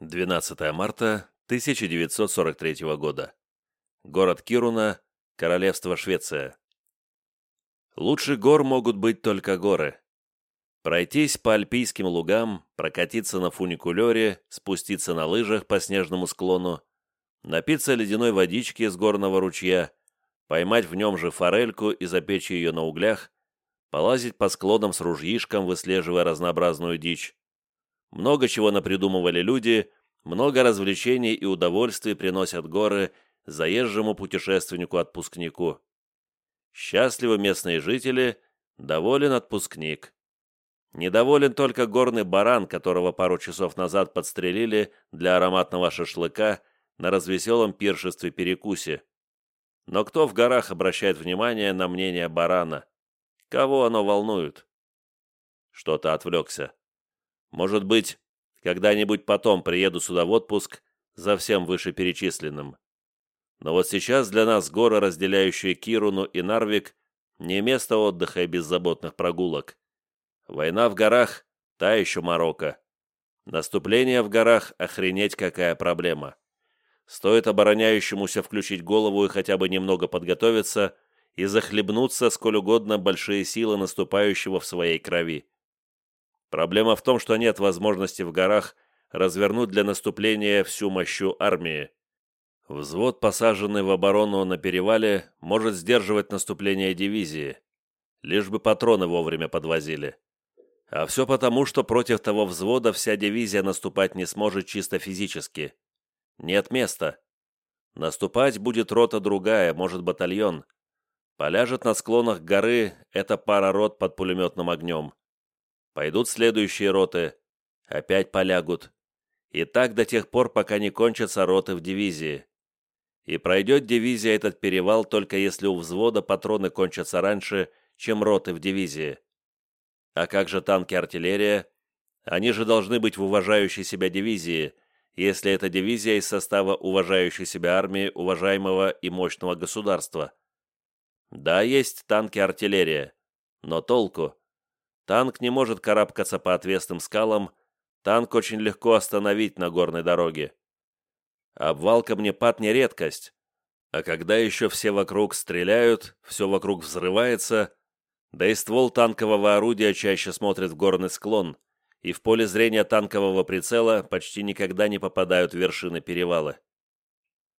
12 марта 1943 года. Город Кируна, Королевство Швеция. Лучше гор могут быть только горы. Пройтись по альпийским лугам, прокатиться на фуникулере, спуститься на лыжах по снежному склону, напиться ледяной водички из горного ручья, поймать в нем же форельку и запечь ее на углях, полазить по склонам с ружьишком, выслеживая разнообразную дичь, много чего напридумывали люди, много развлечений и удовольствий приносят горы заезжему путешественнику-отпускнику. Счастливы местные жители, доволен отпускник. Недоволен только горный баран, которого пару часов назад подстрелили для ароматного шашлыка на развеселом пиршестве-перекусе. Но кто в горах обращает внимание на мнение барана? Кого оно волнует? Что-то отвлекся. Может быть, когда-нибудь потом приеду сюда в отпуск за всем вышеперечисленным. Но вот сейчас для нас горы, разделяющие Кируну и Нарвик, не место отдыха и беззаботных прогулок. Война в горах – та еще морока. Наступление в горах – охренеть какая проблема. Стоит обороняющемуся включить голову и хотя бы немного подготовиться и захлебнуться сколь угодно большие силы наступающего в своей крови. Проблема в том, что нет возможности в горах развернуть для наступления всю мощу армии. Взвод, посаженный в оборону на перевале, может сдерживать наступление дивизии. Лишь бы патроны вовремя подвозили. А все потому, что против того взвода вся дивизия наступать не сможет чисто физически. Нет места. Наступать будет рота другая, может батальон. Поляжет на склонах горы эта пара рот под пулеметным огнем. Пойдут следующие роты. Опять полягут. И так до тех пор, пока не кончатся роты в дивизии. И пройдет дивизия этот перевал только если у взвода патроны кончатся раньше, чем роты в дивизии. А как же танки и артиллерия? Они же должны быть в уважающей себя дивизии, если это дивизия из состава уважающей себя армии уважаемого и мощного государства. Да, есть танки и артиллерия, но толку? Танк не может карабкаться по отвесным скалам, танк очень легко остановить на горной дороге. Обвал камнепад не редкость, а когда еще все вокруг стреляют, все вокруг взрывается, да и ствол танкового орудия чаще смотрит в горный склон, и в поле зрения танкового прицела почти никогда не попадают вершины перевала.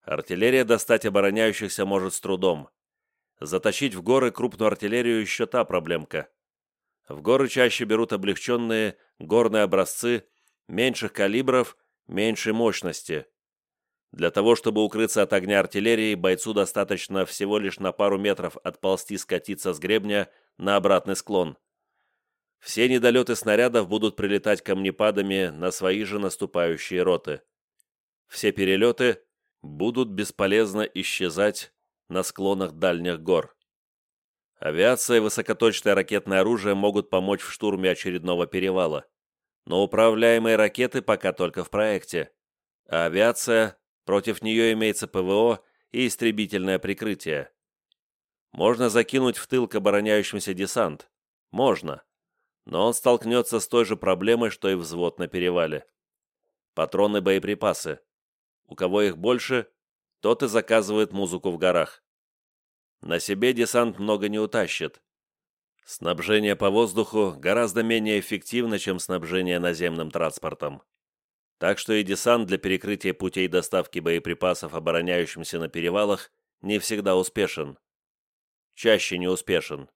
Артиллерия достать обороняющихся может с трудом. Затащить в горы крупную артиллерию еще та проблемка. В горы чаще берут облегченные горные образцы меньших калибров, меньшей мощности. Для того, чтобы укрыться от огня артиллерии, бойцу достаточно всего лишь на пару метров отползти скатиться с гребня на обратный склон. Все недолеты снарядов будут прилетать камнепадами на свои же наступающие роты. Все перелеты будут бесполезно исчезать на склонах дальних гор. Авиация и высокоточное ракетное оружие могут помочь в штурме очередного перевала. Но управляемые ракеты пока только в проекте. А авиация, против нее имеется ПВО и истребительное прикрытие. Можно закинуть в тыл к обороняющимся десант. Можно. Но он столкнется с той же проблемой, что и взвод на перевале. Патроны боеприпасы. У кого их больше, тот и заказывает музыку в горах. На себе десант много не утащит. Снабжение по воздуху гораздо менее эффективно, чем снабжение наземным транспортом. Так что и десант для перекрытия путей доставки боеприпасов обороняющимся на перевалах не всегда успешен. Чаще не успешен.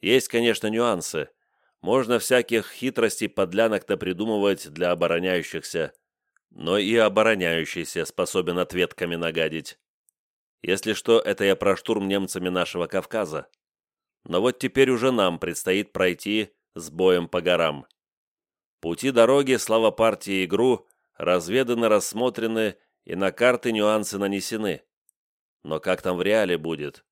Есть, конечно, нюансы. Можно всяких хитростей подлянок придумывать для обороняющихся, но и обороняющийся способен ответками нагадить. Если что, это я про штурм немцами нашего Кавказа. Но вот теперь уже нам предстоит пройти с боем по горам. Пути дороги, слава партии и игру, разведаны, рассмотрены и на карты нюансы нанесены. Но как там в реале будет?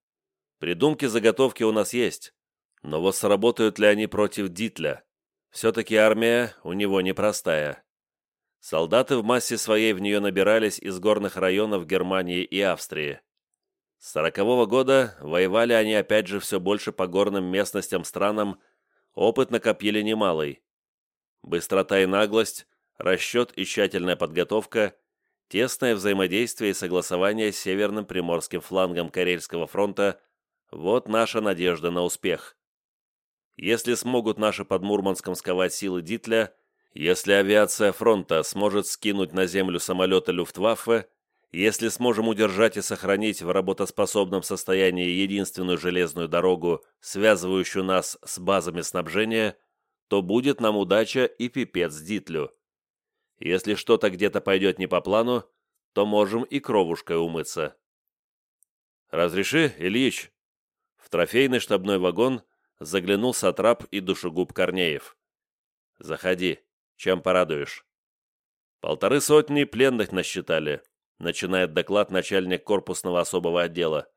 Придумки заготовки у нас есть. Но вот сработают ли они против Дитля? Все-таки армия у него непростая. Солдаты в массе своей в нее набирались из горных районов Германии и Австрии. С сорокового года воевали они опять же все больше по горным местностям странам, опыт накопили немалый. Быстрота и наглость, расчет и тщательная подготовка, тесное взаимодействие и согласование с северным приморским флангом Карельского фронта – вот наша надежда на успех. Если смогут наши под Мурманском сковать силы Дитля, если авиация фронта сможет скинуть на землю самолеты Люфтваффе, если сможем удержать и сохранить в работоспособном состоянии единственную железную дорогу, связывающую нас с базами снабжения, то будет нам удача и пипец Дитлю. Если что-то где-то пойдет не по плану, то можем и кровушкой умыться. «Разреши, Ильич?» В трофейный штабной вагон заглянул Сатрап и душегуб Корнеев. «Заходи, чем порадуешь?» Полторы сотни пленных насчитали, начинает доклад начальник корпусного особого отдела.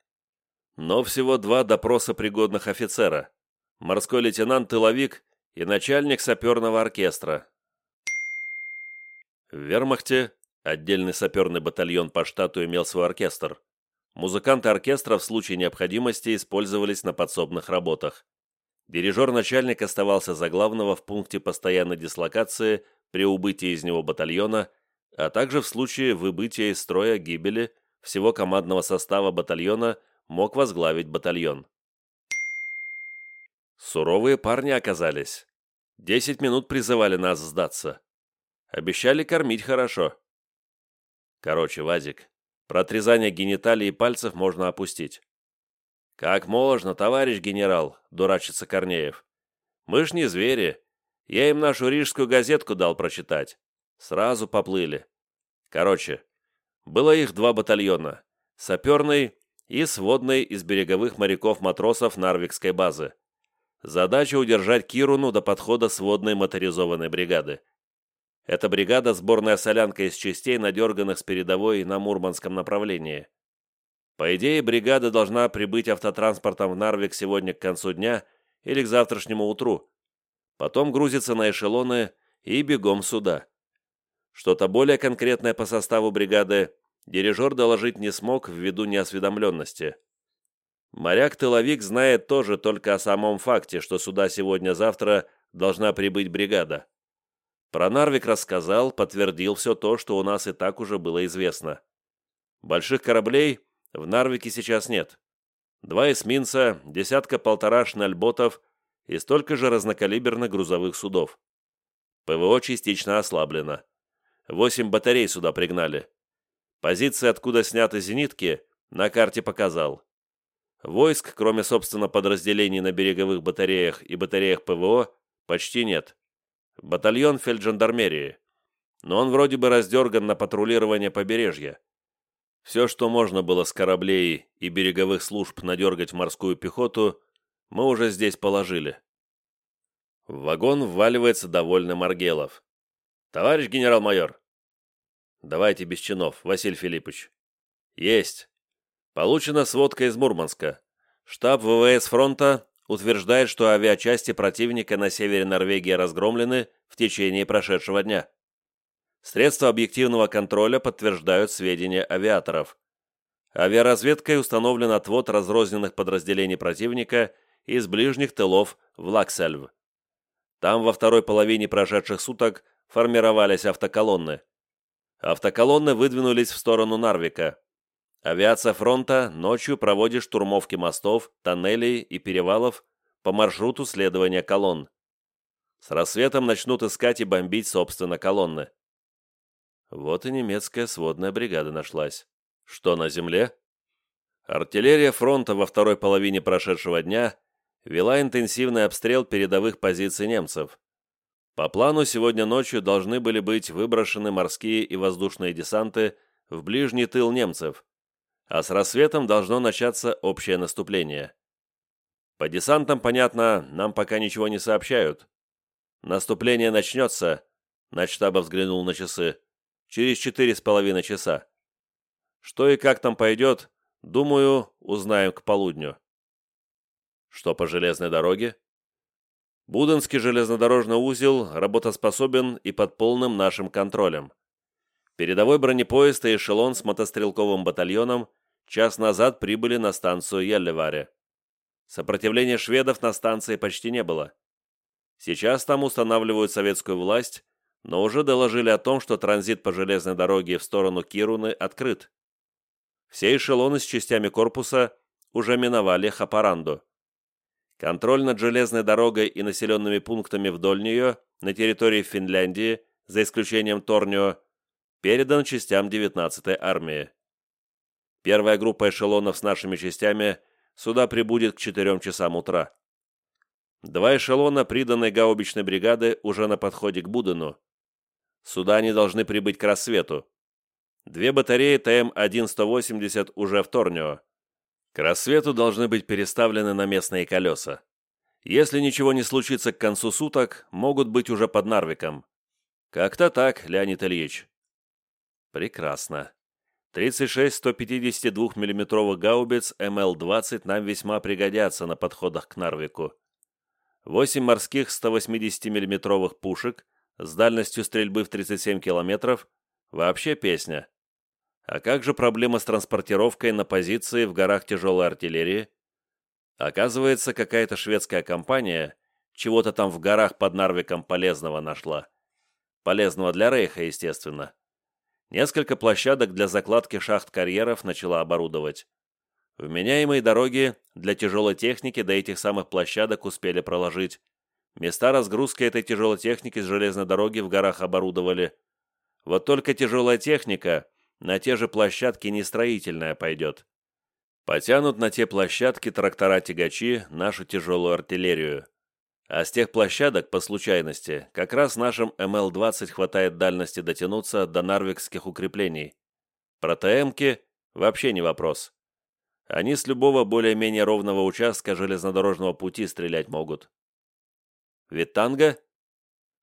Но всего два допроса пригодных офицера. Морской лейтенант-тыловик и начальник саперного оркестра. В вермахте отдельный саперный батальон по штату имел свой оркестр. Музыканты оркестра в случае необходимости использовались на подсобных работах. Дирижер-начальник оставался за главного в пункте постоянной дислокации при убытии из него батальона – а также в случае выбытия из строя гибели всего командного состава батальона мог возглавить батальон. Суровые парни оказались. Десять минут призывали нас сдаться. Обещали кормить хорошо. Короче, Вазик, про отрезание гениталий и пальцев можно опустить. «Как можно, товарищ генерал?» – дурачится Корнеев. «Мы ж не звери. Я им нашу рижскую газетку дал прочитать. Сразу поплыли. Короче, было их два батальона. Саперный и сводный из береговых моряков-матросов Нарвикской базы. Задача удержать Кируну до подхода сводной моторизованной бригады. Эта бригада – сборная солянка из частей, надерганных с передовой на Мурманском направлении. По идее, бригада должна прибыть автотранспортом в Нарвик сегодня к концу дня или к завтрашнему утру. Потом грузится на эшелоны и бегом сюда. Что-то более конкретное по составу бригады дирижер доложить не смог ввиду неосведомленности. Моряк-тыловик знает тоже только о самом факте, что сюда сегодня-завтра должна прибыть бригада. Про Нарвик рассказал, подтвердил все то, что у нас и так уже было известно. Больших кораблей в Нарвике сейчас нет. Два эсминца, десятка-полтора шнальботов и столько же разнокалиберных грузовых судов. ПВО частично ослаблено. Восемь батарей сюда пригнали. Позиции, откуда сняты зенитки, на карте показал. Войск, кроме, собственно, подразделений на береговых батареях и батареях ПВО, почти нет. Батальон фельджандармерии. Но он вроде бы раздерган на патрулирование побережья. Все, что можно было с кораблей и береговых служб надергать в морскую пехоту, мы уже здесь положили. В вагон вваливается довольный Маргелов. «Товарищ генерал-майор!» «Давайте без чинов, Василий Филиппович». «Есть!» Получена сводка из Мурманска. Штаб ВВС фронта утверждает, что авиачасти противника на севере Норвегии разгромлены в течение прошедшего дня. Средства объективного контроля подтверждают сведения авиаторов. Авиаразведкой установлен отвод разрозненных подразделений противника из ближних тылов в Лаксельв. Там во второй половине прошедших суток формировались автоколонны. Автоколонны выдвинулись в сторону Нарвика. Авиация фронта ночью проводит штурмовки мостов, тоннелей и перевалов по маршруту следования колонн. С рассветом начнут искать и бомбить, собственно, колонны. Вот и немецкая сводная бригада нашлась. Что на земле? Артиллерия фронта во второй половине прошедшего дня вела интенсивный обстрел передовых позиций немцев. По плану сегодня ночью должны были быть выброшены морские и воздушные десанты в ближний тыл немцев, а с рассветом должно начаться общее наступление. По десантам, понятно, нам пока ничего не сообщают. Наступление начнется, начтаба взглянул на часы, через четыре с половиной часа. Что и как там пойдет, думаю, узнаем к полудню. Что по железной дороге? Буденский железнодорожный узел работоспособен и под полным нашим контролем. Передовой бронепоезд и эшелон с мотострелковым батальоном час назад прибыли на станцию Еллеваре. Сопротивления шведов на станции почти не было. Сейчас там устанавливают советскую власть, но уже доложили о том, что транзит по железной дороге в сторону Кируны открыт. Все эшелоны с частями корпуса уже миновали Хапаранду. Контроль над железной дорогой и населенными пунктами вдоль нее на территории Финляндии, за исключением Торнио, передан частям 19-й армии. Первая группа эшелонов с нашими частями сюда прибудет к 4 часам утра. Два эшелона приданной гаубичной бригады уже на подходе к Будену. Сюда они должны прибыть к рассвету. Две батареи ТМ-1-180 уже в Торнио. К рассвету должны быть переставлены на местные колеса. Если ничего не случится к концу суток, могут быть уже под Нарвиком. Как-то так, Леонид Ильич. Прекрасно. 36 152 миллиметровых гаубиц МЛ-20 нам весьма пригодятся на подходах к Нарвику. 8 морских 180 миллиметровых пушек с дальностью стрельбы в 37 километров – вообще песня. А как же проблема с транспортировкой на позиции в горах тяжелой артиллерии? Оказывается, какая-то шведская компания чего-то там в горах под Нарвиком полезного нашла. Полезного для Рейха, естественно. Несколько площадок для закладки шахт-карьеров начала оборудовать. Вменяемые дороги для тяжелой техники до этих самых площадок успели проложить. Места разгрузки этой тяжелой техники с железной дороги в горах оборудовали. Вот только тяжелая техника на те же площадки не строительная пойдет. Потянут на те площадки трактора-тягачи нашу тяжелую артиллерию. А с тех площадок, по случайности, как раз нашим МЛ-20 хватает дальности дотянуться до нарвикских укреплений. Про ТМки вообще не вопрос. Они с любого более-менее ровного участка железнодорожного пути стрелять могут. Виттанга?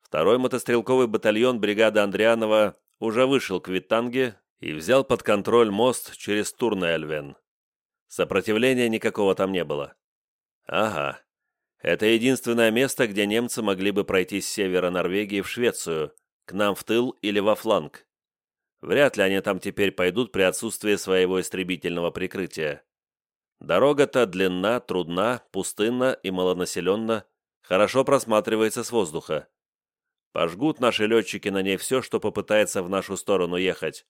Второй мотострелковый батальон бригады Андрианова уже вышел к Виттанге и взял под контроль мост через Турнельвен. Сопротивления никакого там не было. Ага. Это единственное место, где немцы могли бы пройти с севера Норвегии в Швецию, к нам в тыл или во фланг. Вряд ли они там теперь пойдут при отсутствии своего истребительного прикрытия. Дорога-то длинна, трудна, пустынна и малонаселенна, хорошо просматривается с воздуха. Пожгут наши летчики на ней все, что попытается в нашу сторону ехать.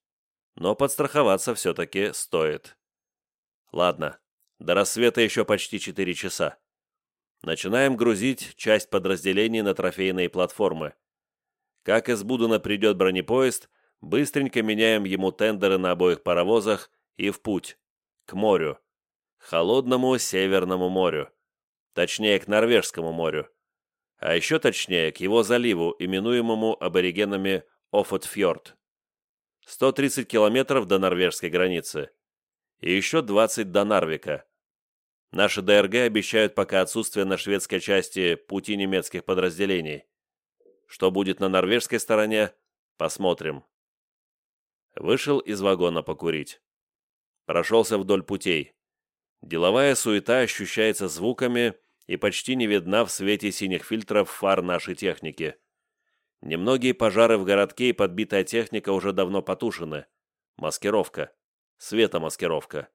Но подстраховаться все-таки стоит. Ладно, до рассвета еще почти 4 часа. Начинаем грузить часть подразделений на трофейные платформы. Как из Будуна придет бронепоезд, быстренько меняем ему тендеры на обоих паровозах и в путь. К морю. Холодному Северному морю. Точнее, к Норвежскому морю. А еще точнее, к его заливу, именуемому аборигенами Офотфьорд. 130 километров до норвежской границы. И еще 20 до Нарвика. Наши ДРГ обещают пока отсутствие на шведской части пути немецких подразделений. Что будет на норвежской стороне, посмотрим. Вышел из вагона покурить. Прошелся вдоль путей. Деловая суета ощущается звуками и почти не видна в свете синих фильтров фар нашей техники. Немногие пожары в городке и подбитая техника уже давно потушены. Маскировка. Светомаскировка.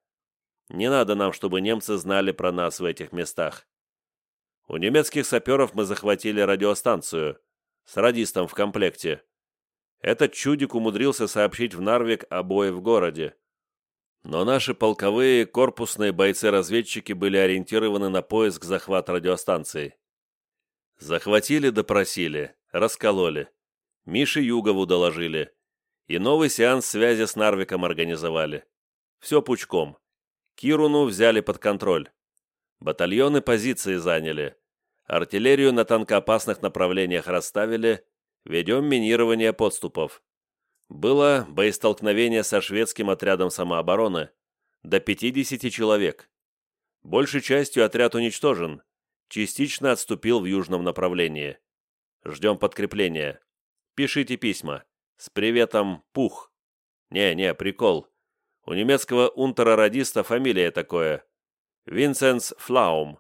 Не надо нам, чтобы немцы знали про нас в этих местах. У немецких саперов мы захватили радиостанцию с радистом в комплекте. Этот чудик умудрился сообщить в Нарвик о бое в городе. Но наши полковые корпусные бойцы-разведчики были ориентированы на поиск захват радиостанции. Захватили, допросили, раскололи. Мише Югову доложили. И новый сеанс связи с Нарвиком организовали. Все пучком. Кируну взяли под контроль. Батальоны позиции заняли. Артиллерию на танкоопасных направлениях расставили. Ведем минирование подступов. Было боестолкновение со шведским отрядом самообороны. До 50 человек. Большей частью отряд уничтожен. Частично отступил в южном направлении. Ждем подкрепления. Пишите письма. С приветом Пух. Не-не, прикол. У немецкого унтера-радиста фамилия такое. Винсенс Флаум.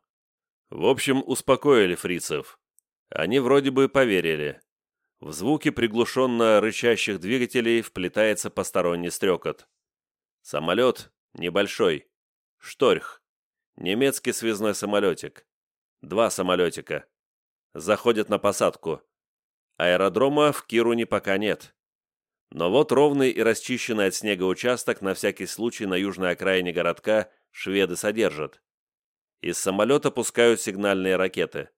В общем, успокоили фрицев. Они вроде бы поверили. В звуки приглушенно рычащих двигателей вплетается посторонний стрекот. Самолет небольшой. Шторх. Немецкий связной самолетик. Два самолетика. Заходят на посадку. Аэродрома в Кируне пока нет. Но вот ровный и расчищенный от снега участок на всякий случай на южной окраине городка шведы содержат. Из самолета пускают сигнальные ракеты.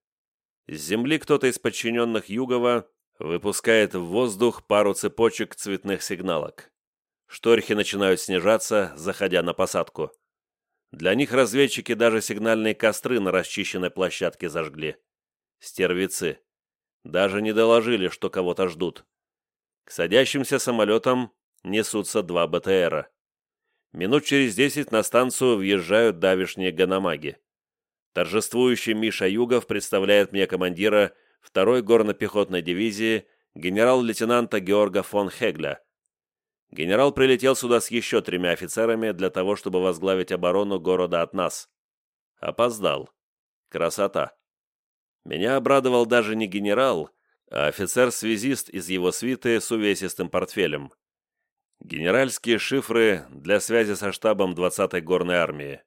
С земли кто-то из подчиненных Югова выпускает в воздух пару цепочек цветных сигналок. Шторхи начинают снижаться, заходя на посадку. Для них разведчики даже сигнальные костры на расчищенной площадке зажгли. Стервицы. Даже не доложили, что кого-то ждут. К садящимся самолетам несутся два БТРа. Минут через десять на станцию въезжают давишние ганамаги. Торжествующий Миша Югов представляет мне командира второй горно-пехотной дивизии генерал-лейтенанта Георга фон Хегля. Генерал прилетел сюда с еще тремя офицерами для того, чтобы возглавить оборону города от нас. Опоздал. Красота. Меня обрадовал даже не генерал, а офицер-связист из его свиты с увесистым портфелем. Генеральские шифры для связи со штабом 20-й горной армии.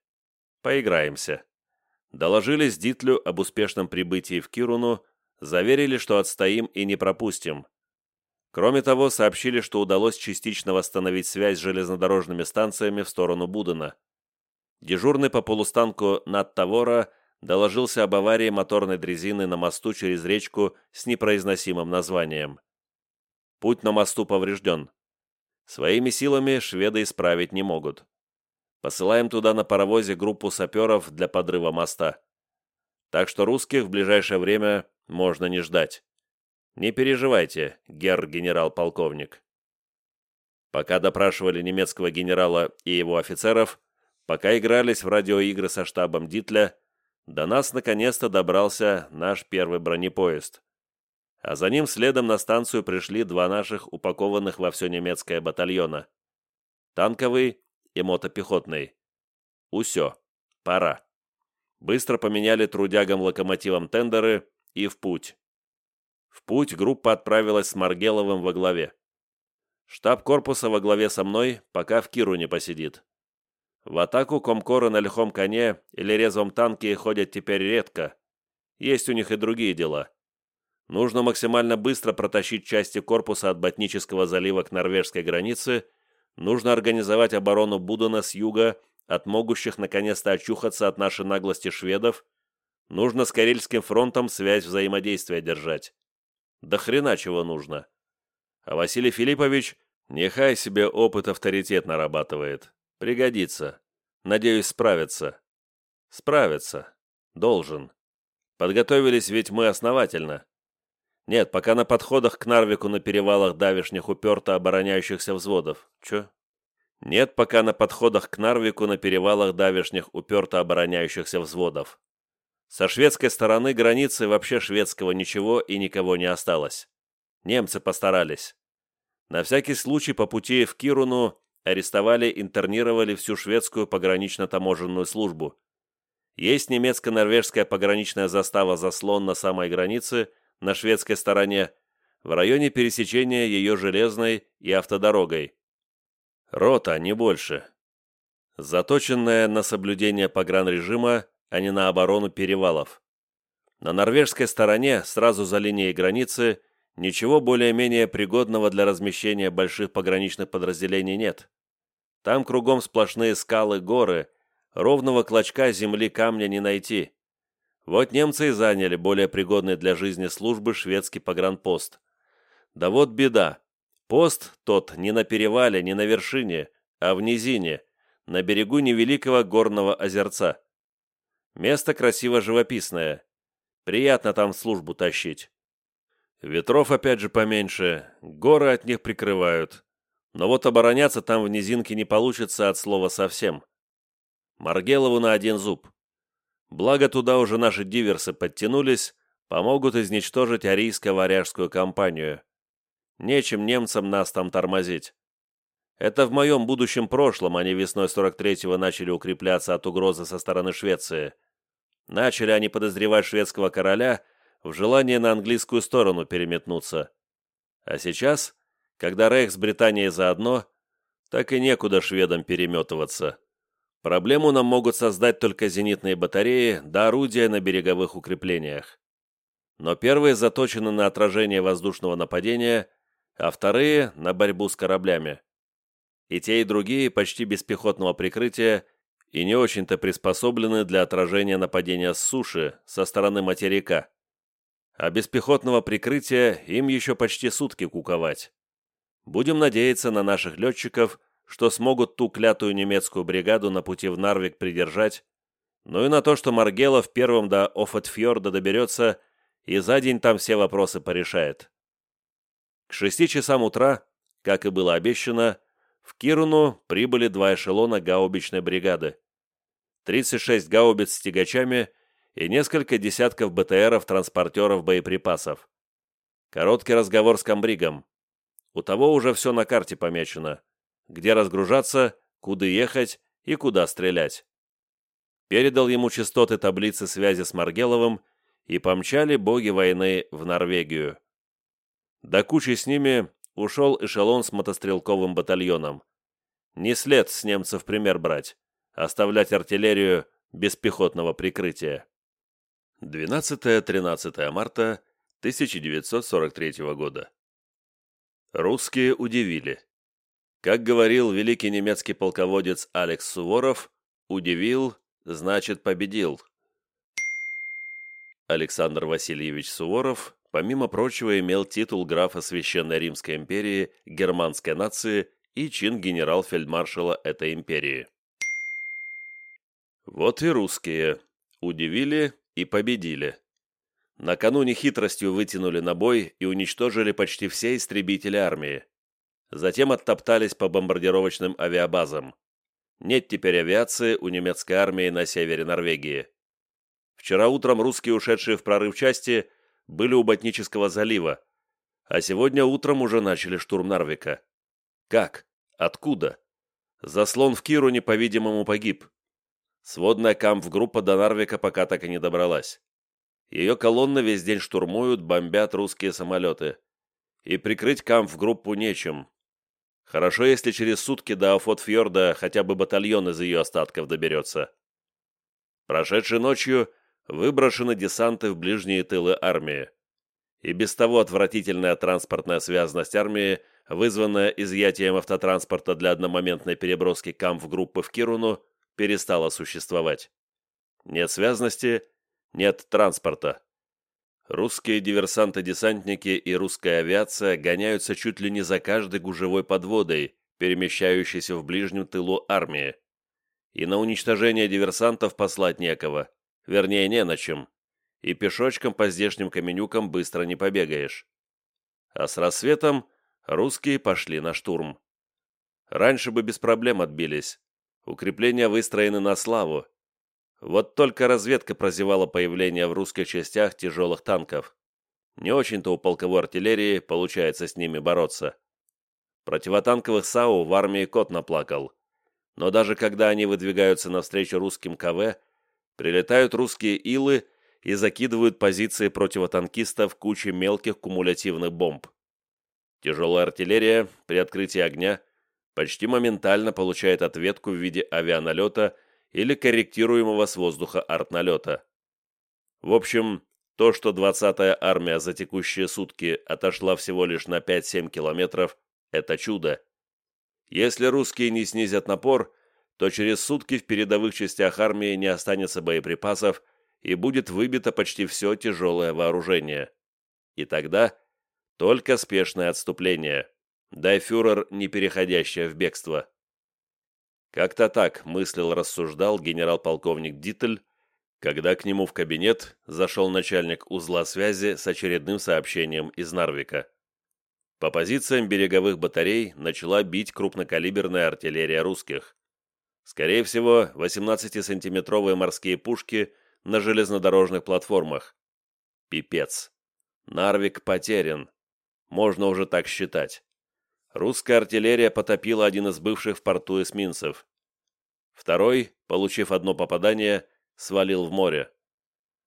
Поиграемся. Доложили Дитлю об успешном прибытии в Кируну, заверили, что отстоим и не пропустим. Кроме того, сообщили, что удалось частично восстановить связь с железнодорожными станциями в сторону Будена. Дежурный по полустанку над Тавора доложился об аварии моторной дрезины на мосту через речку с непроизносимым названием. Путь на мосту поврежден. Своими силами шведы исправить не могут. Посылаем туда на паровозе группу саперов для подрыва моста. Так что русских в ближайшее время можно не ждать. Не переживайте, герр-генерал-полковник. Пока допрашивали немецкого генерала и его офицеров, пока игрались в радиоигры со штабом Дитля, до нас наконец-то добрался наш первый бронепоезд. А за ним следом на станцию пришли два наших упакованных во все немецкое батальона. Танковый и мотопехотный. Усё. Пора. Быстро поменяли трудягам-локомотивам тендеры и в путь. В путь группа отправилась с Маргеловым во главе. Штаб корпуса во главе со мной пока в Киру не посидит. В атаку комкоры на лихом коне или резвом танке ходят теперь редко. Есть у них и другие дела. Нужно максимально быстро протащить части корпуса от Ботнического залива к норвежской границе, нужно организовать оборону Будена с юга от могущих наконец-то очухаться от нашей наглости шведов, нужно с Карельским фронтом связь взаимодействия держать. Да хрена чего нужно. А Василий Филиппович нехай себе опыт авторитет нарабатывает. Пригодится. Надеюсь, справится. Справится. Должен. Подготовились ведь мы основательно. Нет, пока на подходах к Нарвику на перевалах давишних уперто обороняющихся взводов. Чё? Нет, пока на подходах к Нарвику на перевалах давишних уперто обороняющихся взводов. Со шведской стороны границы вообще шведского ничего и никого не осталось. Немцы постарались. На всякий случай по пути в Кируну арестовали, интернировали всю шведскую погранично-таможенную службу. Есть немецко-норвежская пограничная застава «Заслон» на самой границе, на шведской стороне, в районе пересечения ее железной и автодорогой. Рота, не больше. Заточенная на соблюдение погранрежима, а не на оборону перевалов. На норвежской стороне, сразу за линией границы, ничего более-менее пригодного для размещения больших пограничных подразделений нет. Там кругом сплошные скалы, горы, ровного клочка земли камня не найти. Вот немцы и заняли более пригодный для жизни службы шведский погранпост. Да вот беда. Пост тот не на перевале, не на вершине, а в низине, на берегу невеликого горного озерца. Место красиво живописное. Приятно там службу тащить. Ветров опять же поменьше, горы от них прикрывают. Но вот обороняться там в низинке не получится от слова совсем. Маргелову на один зуб. Благо туда уже наши диверсы подтянулись, помогут изничтожить арийско-варяжскую компанию. Нечем немцам нас там тормозить. Это в моем будущем прошлом они весной 43-го начали укрепляться от угрозы со стороны Швеции. Начали они подозревать шведского короля в желании на английскую сторону переметнуться. А сейчас когда Рейх с Британией заодно, так и некуда шведам переметываться. Проблему нам могут создать только зенитные батареи да орудия на береговых укреплениях. но первые заточены на отражение воздушного нападения, а вторые – на борьбу с кораблями. И те, и другие почти без пехотного прикрытия и не очень-то приспособлены для отражения нападения с суши со стороны материка. А без пехотного прикрытия им еще почти сутки куковать. Будем надеяться на наших летчиков, что смогут ту клятую немецкую бригаду на пути в Нарвик придержать, ну и на то, что Маргелов первым до Оффетфьорда доберется и за день там все вопросы порешает. К шести часам утра, как и было обещано, в Кируну прибыли два эшелона гаубичной бригады. 36 гаубиц с тягачами и несколько десятков БТРов-транспортеров боеприпасов. Короткий разговор с комбригом. У того уже все на карте помечено. Где разгружаться, куда ехать и куда стрелять. Передал ему частоты таблицы связи с Маргеловым и помчали боги войны в Норвегию. До кучи с ними ушел эшелон с мотострелковым батальоном. Не след с немцев пример брать, оставлять артиллерию без пехотного прикрытия. 12-13 марта 1943 года. Русские удивили. Как говорил великий немецкий полководец Алекс Суворов, удивил, значит победил. Александр Васильевич Суворов, помимо прочего, имел титул графа Священной Римской империи, германской нации и чин генерал-фельдмаршала этой империи. Вот и русские. Удивили и победили. Накануне хитростью вытянули на бой и уничтожили почти все истребители армии. Затем оттоптались по бомбардировочным авиабазам. Нет теперь авиации у немецкой армии на севере Норвегии. Вчера утром русские, ушедшие в прорыв части, были у Ботнического залива, а сегодня утром уже начали штурм Нарвика. Как? Откуда? Заслон в Кируне, по-видимому, погиб. Сводная кампф-группа до Нарвика пока так и не добралась. Ее колонны весь день штурмуют, бомбят русские самолеты. И прикрыть кампф-группу нечем. Хорошо, если через сутки до Афотфьорда хотя бы батальон из ее остатков доберется. Прошедшей ночью выброшены десанты в ближние тылы армии. И без того отвратительная транспортная связанность армии, вызванная изъятием автотранспорта для одномоментной переброски камф-группы в Кируну, перестала существовать. Нет связности, нет транспорта. Русские диверсанты-десантники и русская авиация гоняются чуть ли не за каждой гужевой подводой, перемещающейся в ближнем тылу армии. И на уничтожение диверсантов послать некого. Вернее, не на чем. И пешочком по здешним каменюкам быстро не побегаешь. А с рассветом русские пошли на штурм. Раньше бы без проблем отбились. Укрепления выстроены на славу. Вот только разведка прозевала появление в русских частях тяжелых танков. Не очень-то у полковой артиллерии получается с ними бороться. Противотанковых САУ в армии кот наплакал. Но даже когда они выдвигаются навстречу русским КВ, Прилетают русские илы и закидывают позиции противотанкистов кучей мелких кумулятивных бомб. Тяжелая артиллерия при открытии огня почти моментально получает ответку в виде авианалета или корректируемого с воздуха артналета. В общем, то, что 20-я армия за текущие сутки отошла всего лишь на 5-7 километров, это чудо. Если русские не снизят напор, то через сутки в передовых частях армии не останется боеприпасов и будет выбито почти все тяжелое вооружение. И тогда только спешное отступление, дай фюрер не переходящее в бегство. Как-то так мыслил-рассуждал генерал-полковник Диттель, когда к нему в кабинет зашел начальник узла связи с очередным сообщением из Нарвика. По позициям береговых батарей начала бить крупнокалиберная артиллерия русских. Скорее всего, 18-сантиметровые морские пушки на железнодорожных платформах. Пипец. Нарвик потерян. Можно уже так считать. Русская артиллерия потопила один из бывших в порту эсминцев. Второй, получив одно попадание, свалил в море.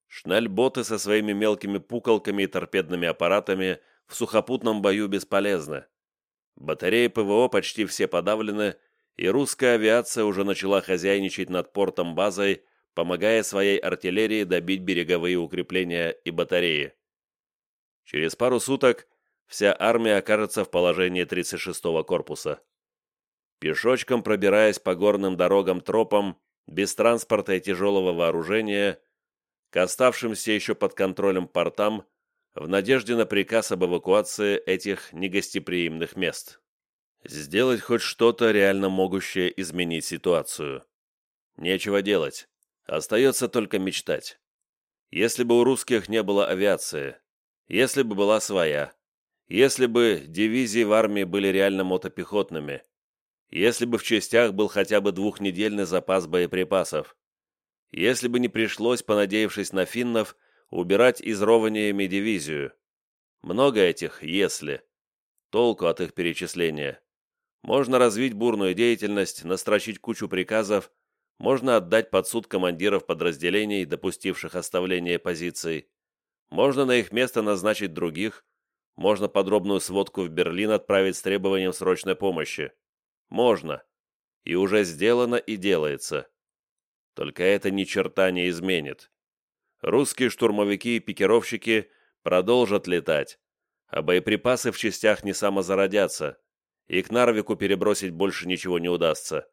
Шнельботы со своими мелкими пуколками и торпедными аппаратами в сухопутном бою бесполезны. Батареи ПВО почти все подавлены, и русская авиация уже начала хозяйничать над портом-базой, помогая своей артиллерии добить береговые укрепления и батареи. Через пару суток вся армия окажется в положении 36-го корпуса. Пешочком пробираясь по горным дорогам-тропам, без транспорта и тяжелого вооружения, к оставшимся еще под контролем портам, в надежде на приказ об эвакуации этих негостеприимных мест. Сделать хоть что-то, реально могущее изменить ситуацию. Нечего делать. Остается только мечтать. Если бы у русских не было авиации, если бы была своя, если бы дивизии в армии были реально мотопехотными, если бы в частях был хотя бы двухнедельный запас боеприпасов, если бы не пришлось, понадеявшись на финнов, убирать из рованиями дивизию. Много этих «если». Толку от их перечисления. Можно развить бурную деятельность, настрочить кучу приказов, можно отдать под суд командиров подразделений, допустивших оставление позиций, можно на их место назначить других, можно подробную сводку в Берлин отправить с требованием срочной помощи. Можно. И уже сделано и делается. Только это ни черта не изменит. Русские штурмовики и пикировщики продолжат летать, а боеприпасы в частях не самозародятся, и к Нарвику перебросить больше ничего не удастся.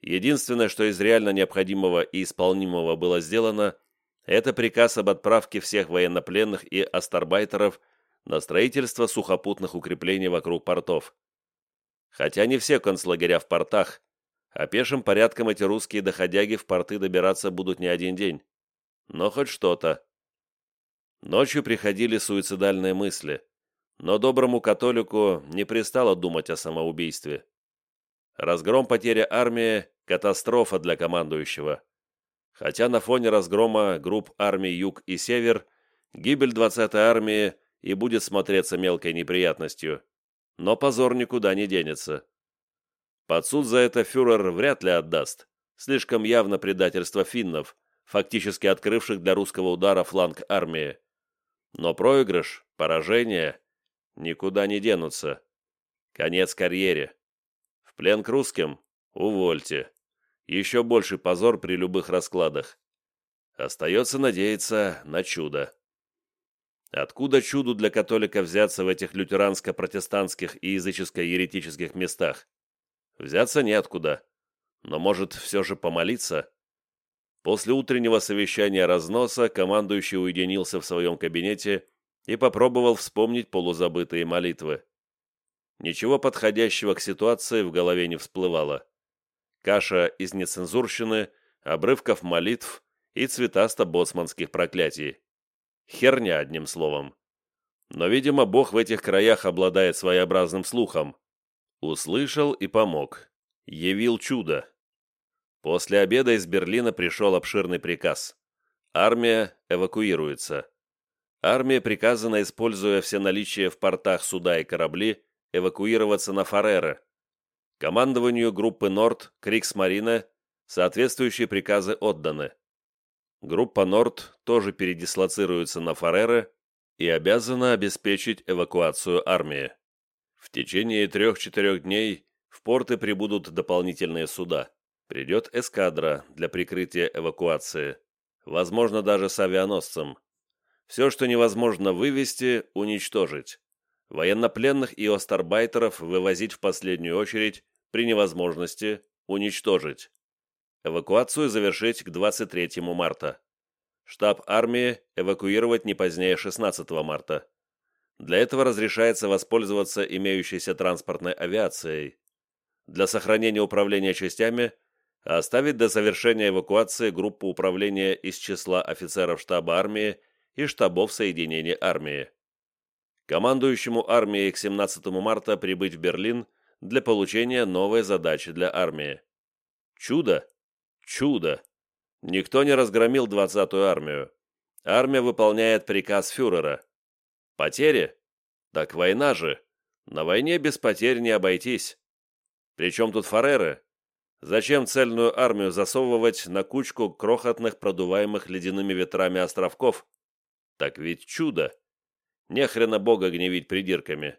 Единственное, что из реально необходимого и исполнимого было сделано, это приказ об отправке всех военнопленных и астарбайтеров на строительство сухопутных укреплений вокруг портов. Хотя не все концлагеря в портах, а пешим порядком эти русские доходяги в порты добираться будут не один день. Но хоть что-то. Ночью приходили суицидальные мысли, но доброму католику не пристало думать о самоубийстве. Разгром потери армии – катастрофа для командующего. Хотя на фоне разгрома групп армий Юг и Север гибель 20-й армии и будет смотреться мелкой неприятностью – но позор никуда не денется. Под суд за это фюрер вряд ли отдаст. Слишком явно предательство финнов, фактически открывших для русского удара фланг армии. Но проигрыш, поражение никуда не денутся. Конец карьере. В плен к русским? Увольте. Еще больший позор при любых раскладах. Остается надеяться на чудо. Откуда чуду для католика взяться в этих лютеранско-протестантских и языческо-еретических местах? Взяться неоткуда. Но может все же помолиться? После утреннего совещания разноса командующий уединился в своем кабинете и попробовал вспомнить полузабытые молитвы. Ничего подходящего к ситуации в голове не всплывало. Каша из нецензурщины, обрывков молитв и цветасто-боцманских проклятий. Херня, одним словом. Но, видимо, Бог в этих краях обладает своеобразным слухом. Услышал и помог. Явил чудо. После обеда из Берлина пришел обширный приказ. Армия эвакуируется. Армия приказана, используя все наличие в портах суда и корабли, эвакуироваться на Фареры. Командованию группы Норд, Криксмарина, соответствующие приказы отданы. Группа Норд тоже передислоцируется на Фареры и обязана обеспечить эвакуацию армии. В течение трех-четырех дней в порты прибудут дополнительные суда. Придет эскадра для прикрытия эвакуации, возможно, даже с авианосцем. Все, что невозможно вывести, уничтожить. Военнопленных и остарбайтеров вывозить в последнюю очередь, при невозможности уничтожить. Эвакуацию завершить к 23 марта. Штаб армии эвакуировать не позднее 16 марта. Для этого разрешается воспользоваться имеющейся транспортной авиацией. Для сохранения управления частями оставить до завершения эвакуации группу управления из числа офицеров штаба армии и штабов соединений армии. Командующему армией к 17 марта прибыть в Берлин для получения новой задачи для армии. Чудо! Чудо! Никто не разгромил 20-ю армию. Армия выполняет приказ фюрера. Потери? Так война же. На войне без потерь не обойтись. Причем тут фареры? Зачем цельную армию засовывать на кучку крохотных продуваемых ледяными ветрами островков? Так ведь чудо. Нехрена бога гневить придирками.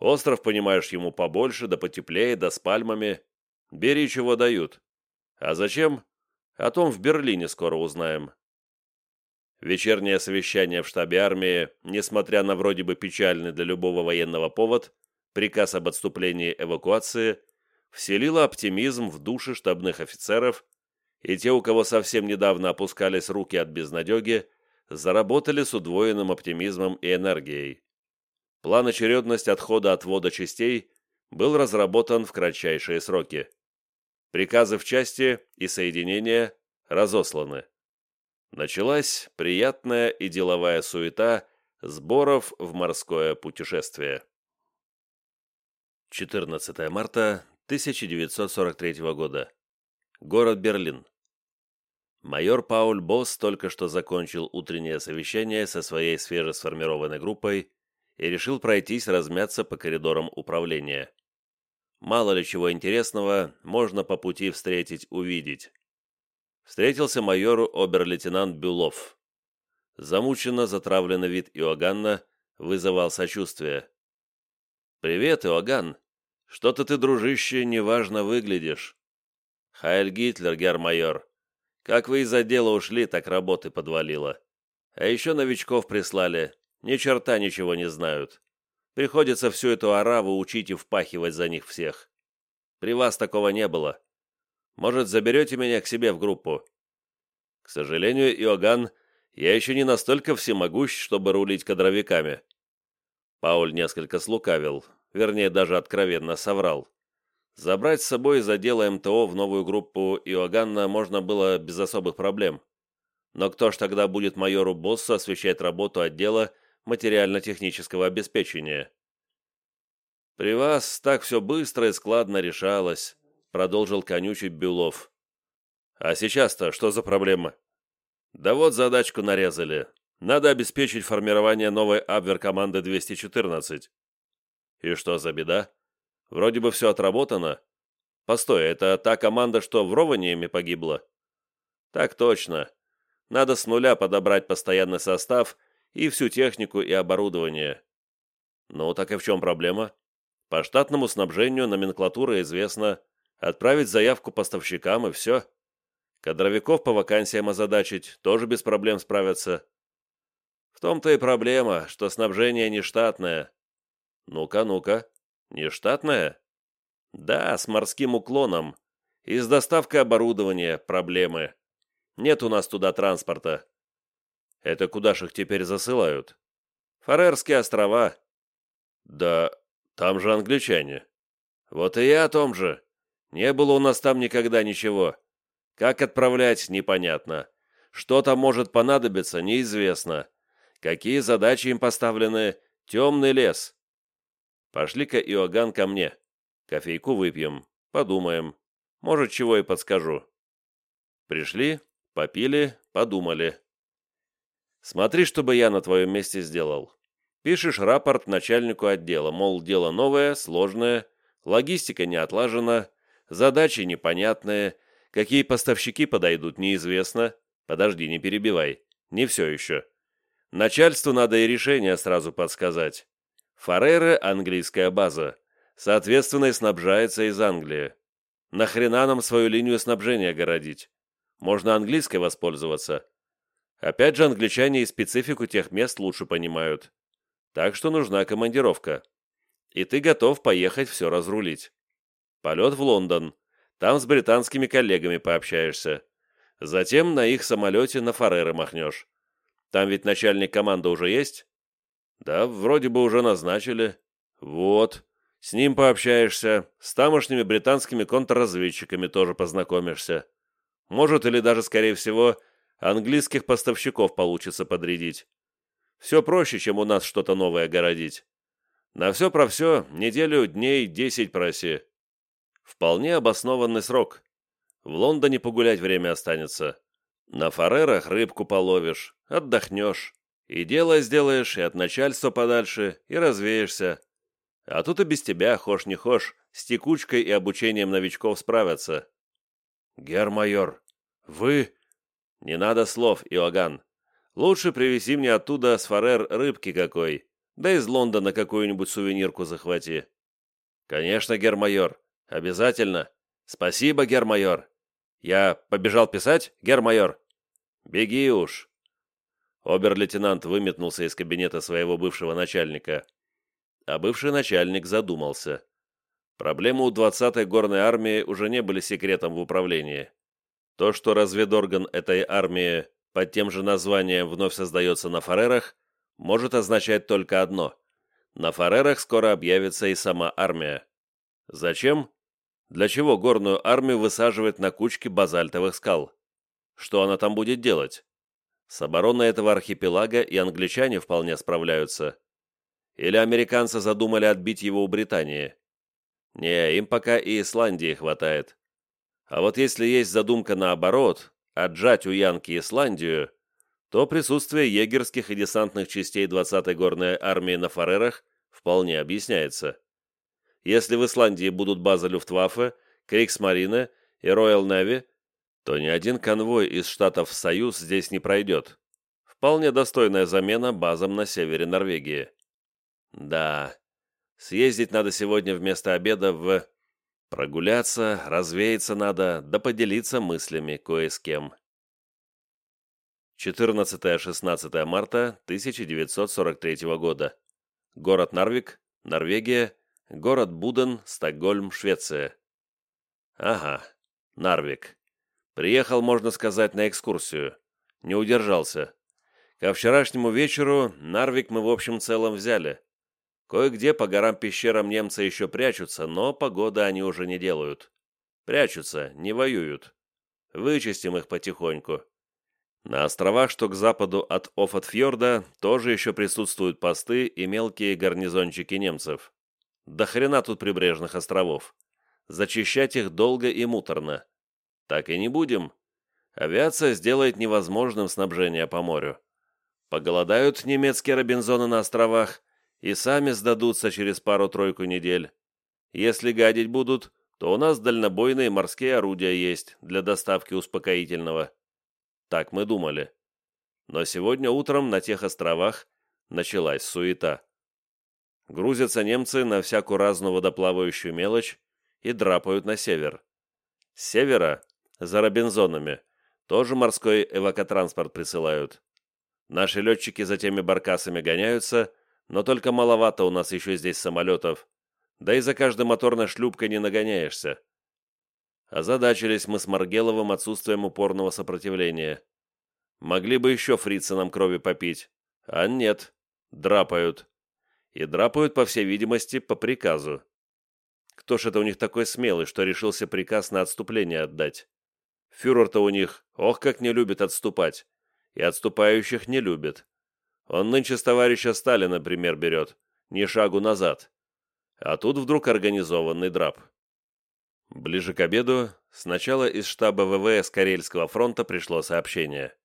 Остров, понимаешь, ему побольше, да потеплее, да с пальмами. Бери, чего дают. А зачем? О том в Берлине скоро узнаем. Вечернее совещание в штабе армии, несмотря на вроде бы печальный для любого военного повод, приказ об отступлении эвакуации, вселило оптимизм в души штабных офицеров, и те, у кого совсем недавно опускались руки от безнадеги, заработали с удвоенным оптимизмом и энергией. План очередность отхода-отвода частей был разработан в кратчайшие сроки. Приказы в части и соединения разосланы. Началась приятная и деловая суета сборов в морское путешествие. 14 марта 1943 года. Город Берлин. Майор Пауль Босс только что закончил утреннее совещание со своей свежесформированной группой и решил пройтись размяться по коридорам управления. Мало ли чего интересного можно по пути встретить, увидеть. Встретился майору обер-лейтенант Бюлов. Замученно затравленный вид Иоганна вызывал сочувствие. «Привет, Иоганн! Что-то ты, дружище, неважно выглядишь». «Хайль Гитлер, гермайор. Как вы из отдела ушли, так работы подвалило. А еще новичков прислали. Ни черта ничего не знают. Приходится всю эту ораву учить и впахивать за них всех. При вас такого не было. Может, заберете меня к себе в группу? К сожалению, Иоганн, я еще не настолько всемогущ, чтобы рулить кадровиками. Пауль несколько слукавил, вернее, даже откровенно соврал. Забрать с собой из отдела МТО в новую группу Иоганна можно было без особых проблем. Но кто ж тогда будет майору Боссу освещать работу отдела материально-технического обеспечения? «При вас так все быстро и складно решалось», — продолжил конючить Бюлов. «А сейчас-то что за проблема?» «Да вот задачку нарезали. Надо обеспечить формирование новой Абвер-команды 214». «И что за беда?» Вроде бы все отработано. Постой, это та команда, что в Рованиеме погибла? Так точно. Надо с нуля подобрать постоянный состав и всю технику и оборудование. Ну, так и в чем проблема? По штатному снабжению номенклатура известна. Отправить заявку поставщикам и все. Кадровиков по вакансиям озадачить тоже без проблем справятся. В том-то и проблема, что снабжение нештатное. Ну-ка, ну-ка. Нештатная? Да, с морским уклоном. И с доставкой оборудования проблемы. Нет у нас туда транспорта. Это куда ж их теперь засылают? Фарерские острова. Да, там же англичане. Вот и я о том же. Не было у нас там никогда ничего. Как отправлять, непонятно. Что там может понадобиться, неизвестно. Какие задачи им поставлены, темный лес. Пошли-ка, Иоганн, ко мне. Кофейку выпьем, подумаем. Может, чего и подскажу. Пришли, попили, подумали. Смотри, чтобы я на твоем месте сделал. Пишешь рапорт начальнику отдела, мол, дело новое, сложное, логистика не отлажена, задачи непонятные, какие поставщики подойдут, неизвестно. Подожди, не перебивай, не все еще. Начальству надо и решение сразу подсказать. Фареры – английская база. Соответственно, и снабжается из Англии. Нахрена нам свою линию снабжения городить? Можно английской воспользоваться. Опять же, англичане и специфику тех мест лучше понимают. Так что нужна командировка. И ты готов поехать все разрулить. Полет в Лондон. Там с британскими коллегами пообщаешься. Затем на их самолете на Фареры махнешь. Там ведь начальник команды уже есть? Да, вроде бы уже назначили. Вот. С ним пообщаешься, с тамошними британскими контрразведчиками тоже познакомишься. Может, или даже, скорее всего, английских поставщиков получится подрядить. Все проще, чем у нас что-то новое городить. На все про все неделю дней десять проси. Вполне обоснованный срок. В Лондоне погулять время останется. На Фарерах рыбку половишь, отдохнешь. И дело сделаешь, и от начальства подальше, и развеешься. А тут и без тебя, хошь не хошь, с текучкой и обучением новичков справятся. Гермайор, вы... Не надо слов, Иоганн. Лучше привези мне оттуда с Фарер рыбки какой, да из Лондона какую-нибудь сувенирку захвати. Конечно, гермайор, обязательно. Спасибо, гермайор. Я побежал писать, гермайор? Беги уж. Обер-лейтенант выметнулся из кабинета своего бывшего начальника. А бывший начальник задумался. Проблемы у 20-й горной армии уже не были секретом в управлении. То, что разведорган этой армии под тем же названием вновь создается на Фарерах, может означать только одно. На Фарерах скоро объявится и сама армия. Зачем? Для чего горную армию высаживать на кучке базальтовых скал? Что она там будет делать? С обороной этого архипелага и англичане вполне справляются. Или американцы задумали отбить его у Британии? Не, им пока и Исландии хватает. А вот если есть задумка наоборот, отжать у Янки Исландию, то присутствие егерских и десантных частей 20-й горной армии на Фарерах вполне объясняется. Если в Исландии будут базы Люфтваффе, Криксмарine и Роyal Navy, то ни один конвой из штатов Союз здесь не пройдет. Вполне достойная замена базам на севере Норвегии. Да, съездить надо сегодня вместо обеда в... Прогуляться, развеяться надо, да поделиться мыслями кое с кем. 14-16 марта 1943 года. Город Нарвик, Норвегия, город Буден, Стокгольм, Швеция. Ага, Нарвик. Приехал, можно сказать, на экскурсию. Не удержался. Ко вчерашнему вечеру Нарвик мы в общем целом взяли. Кое-где по горам-пещерам немцы еще прячутся, но погода они уже не делают. Прячутся, не воюют. Вычистим их потихоньку. На островах, что к западу от Офотфьорда, тоже еще присутствуют посты и мелкие гарнизончики немцев. До хрена тут прибрежных островов. Зачищать их долго и муторно. Так и не будем. Авиация сделает невозможным снабжение по морю. Поголодают немецкие Робинзоны на островах, и сами сдадутся через пару-тройку недель. Если гадить будут, то у нас дальнобойные морские орудия есть для доставки успокоительного. Так мы думали. Но сегодня утром на тех островах началась суета. Грузятся немцы на всякую разную водоплавающую мелочь и драпают на север. С севера, за Робинзонами, тоже морской эвакотранспорт присылают. Наши летчики за теми баркасами гоняются, но только маловато у нас еще здесь самолетов, да и за каждой моторной шлюпкой не нагоняешься. Озадачились мы с Маргеловым отсутствием упорного сопротивления. Могли бы еще фрицы нам крови попить, а нет, драпают. И драпают, по всей видимости, по приказу. Кто ж это у них такой смелый, что решился приказ на отступление отдать? Фюрер-то у них, ох, как не любит отступать. И отступающих не любит. Он нынче с товарища Сталина пример берет, ни шагу назад. А тут вдруг организованный драп. Ближе к обеду сначала из штаба ВВС Карельского фронта пришло сообщение.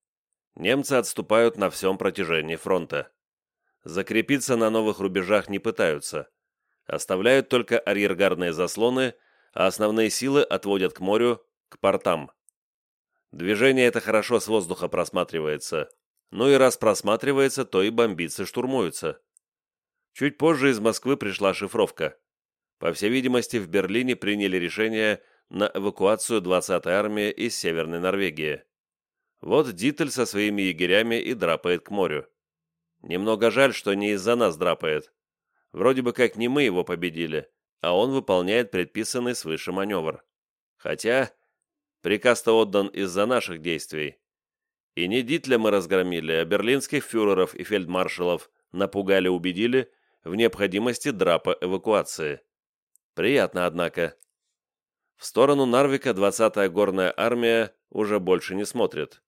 Немцы отступают на всем протяжении фронта. Закрепиться на новых рубежах не пытаются. Оставляют только арьергарные заслоны, а основные силы отводят к морю, к портам. Движение это хорошо с воздуха просматривается, ну и раз просматривается, то и бомбицы штурмуются. Чуть позже из Москвы пришла шифровка. По всей видимости, в Берлине приняли решение на эвакуацию 20-й армии из Северной Норвегии. Вот Дитель со своими егерями и драпает к морю. Немного жаль, что не из-за нас драпает. Вроде бы как не мы его победили, а он выполняет предписанный свыше маневр. Хотя приказ-то отдан из-за наших действий. И не Дитля мы разгромили, а берлинских фюреров и фельдмаршалов напугали-убедили в необходимости драпа эвакуации. Приятно, однако. В сторону Нарвика 20-я горная армия уже больше не смотрит.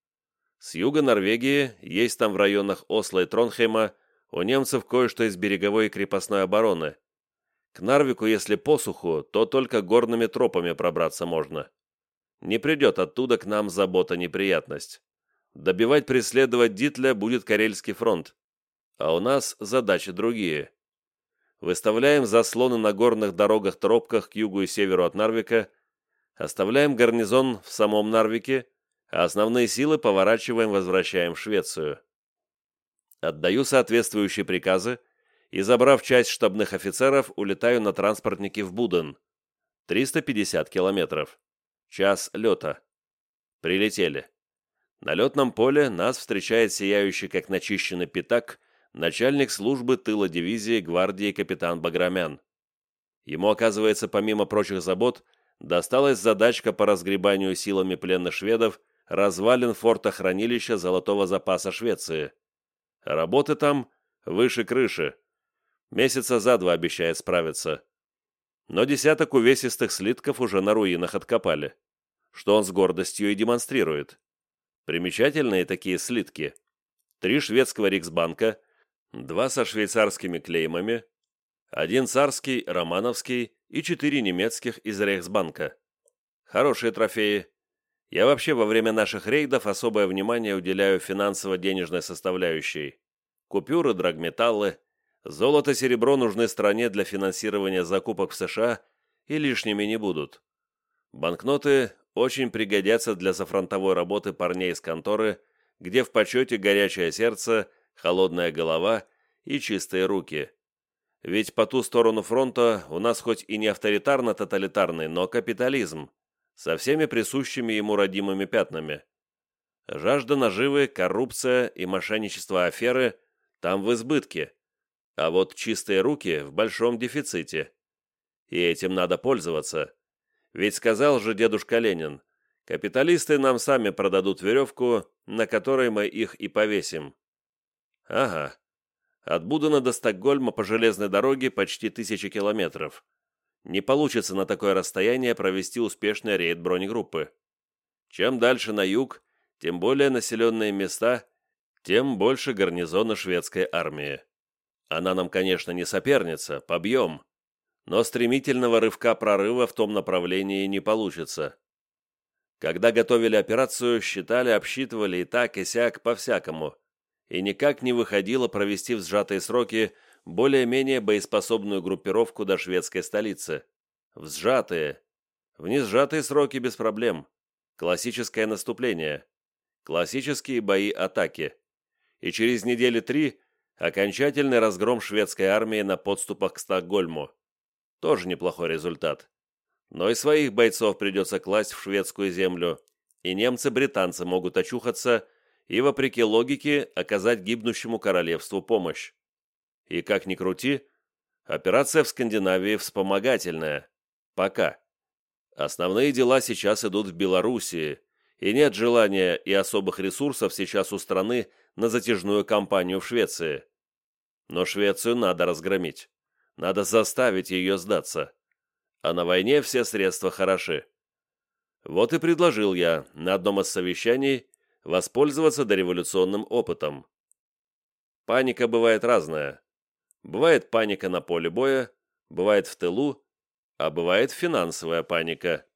С юга Норвегии есть там в районах Осло и Тронхейма у немцев кое-что из береговой и крепостной обороны. К Нарвику, если посуху, то только горными тропами пробраться можно. Не придет оттуда к нам забота неприятность. Добивать преследовать Дитля будет Карельский фронт. А у нас задачи другие. Выставляем заслоны на горных дорогах-тропках к югу и северу от Нарвика, оставляем гарнизон в самом Нарвике, а основные силы поворачиваем, возвращаем в Швецию. Отдаю соответствующие приказы и, забрав часть штабных офицеров, улетаю на транспортнике в Буден. 350 километров. Час лета. Прилетели. На летном поле нас встречает сияющий, как начищенный пятак, начальник службы тыла дивизии гвардии капитан Баграмян. Ему, оказывается, помимо прочих забот, досталась задачка по разгребанию силами пленных шведов развалин форта-хранилища золотого запаса Швеции. Работы там выше крыши. Месяца за два обещает справиться. Но десяток увесистых слитков уже на руинах откопали, что он с гордостью и демонстрирует. Примечательные такие слитки. Три шведского Риксбанка, два со швейцарскими клеймами, один царский, романовский и четыре немецких из Рейхсбанка. Хорошие трофеи. Я вообще во время наших рейдов особое внимание уделяю финансово-денежной составляющей. Купюры, драгметаллы, золото-серебро нужны стране для финансирования закупок в США и лишними не будут. Банкноты очень пригодятся для зафронтовой работы парней из конторы, где в почете горячее сердце, холодная голова и чистые руки. Ведь по ту сторону фронта у нас хоть и не авторитарно-тоталитарный, но капитализм, со всеми присущими ему родимыми пятнами. Жажда наживы, коррупция и мошенничество аферы там в избытке, а вот чистые руки в большом дефиците. И этим надо пользоваться. Ведь сказал же дедушка Ленин, капиталисты нам сами продадут веревку, на которой мы их и повесим. Ага, от Будена до Стокгольма по железной дороге почти тысячи километров. Не получится на такое расстояние провести успешный рейд бронегруппы. Чем дальше на юг, тем более населенные места, тем больше гарнизона шведской армии. Она нам, конечно, не соперница, побьем, но стремительного рывка прорыва в том направлении не получится. Когда готовили операцию, считали, обсчитывали и так, и сяк, по-всякому – и никак не выходило провести в сжатые сроки более-менее боеспособную группировку до шведской столицы. В сжатые. В несжатые сроки без проблем. Классическое наступление. Классические бои-атаки. И через недели три окончательный разгром шведской армии на подступах к Стокгольму. Тоже неплохой результат. Но и своих бойцов придется класть в шведскую землю, и немцы-британцы могут очухаться и, вопреки логике, оказать гибнущему королевству помощь. И как ни крути, операция в Скандинавии вспомогательная. Пока. Основные дела сейчас идут в Белоруссии, и нет желания и особых ресурсов сейчас у страны на затяжную кампанию в Швеции. Но Швецию надо разгромить. Надо заставить ее сдаться. А на войне все средства хороши. Вот и предложил я на одном из совещаний воспользоваться дореволюционным опытом. Паника бывает разная. Бывает паника на поле боя, бывает в тылу, а бывает финансовая паника.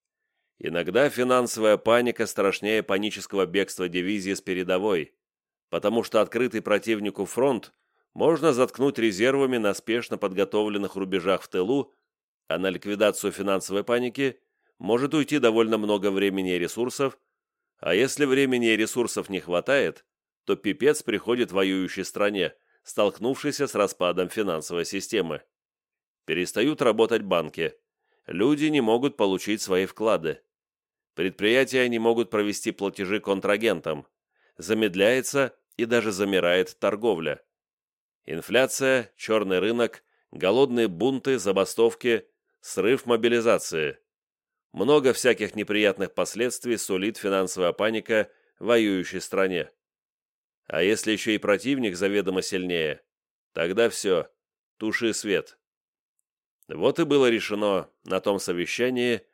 Иногда финансовая паника страшнее панического бегства дивизии с передовой, потому что открытый противнику фронт можно заткнуть резервами на спешно подготовленных рубежах в тылу, а на ликвидацию финансовой паники может уйти довольно много времени и ресурсов, а если времени и ресурсов не хватает, то пипец приходит воюющей стране, столкнувшейся с распадом финансовой системы. Перестают работать банки. Люди не могут получить свои вклады. Предприятия не могут провести платежи контрагентам. Замедляется и даже замирает торговля. Инфляция, черный рынок, голодные бунты, забастовки, срыв мобилизации. Много всяких неприятных последствий сулит финансовая паника воюющей стране. А если еще и противник заведомо сильнее, тогда все, туши свет. Вот и было решено на том совещании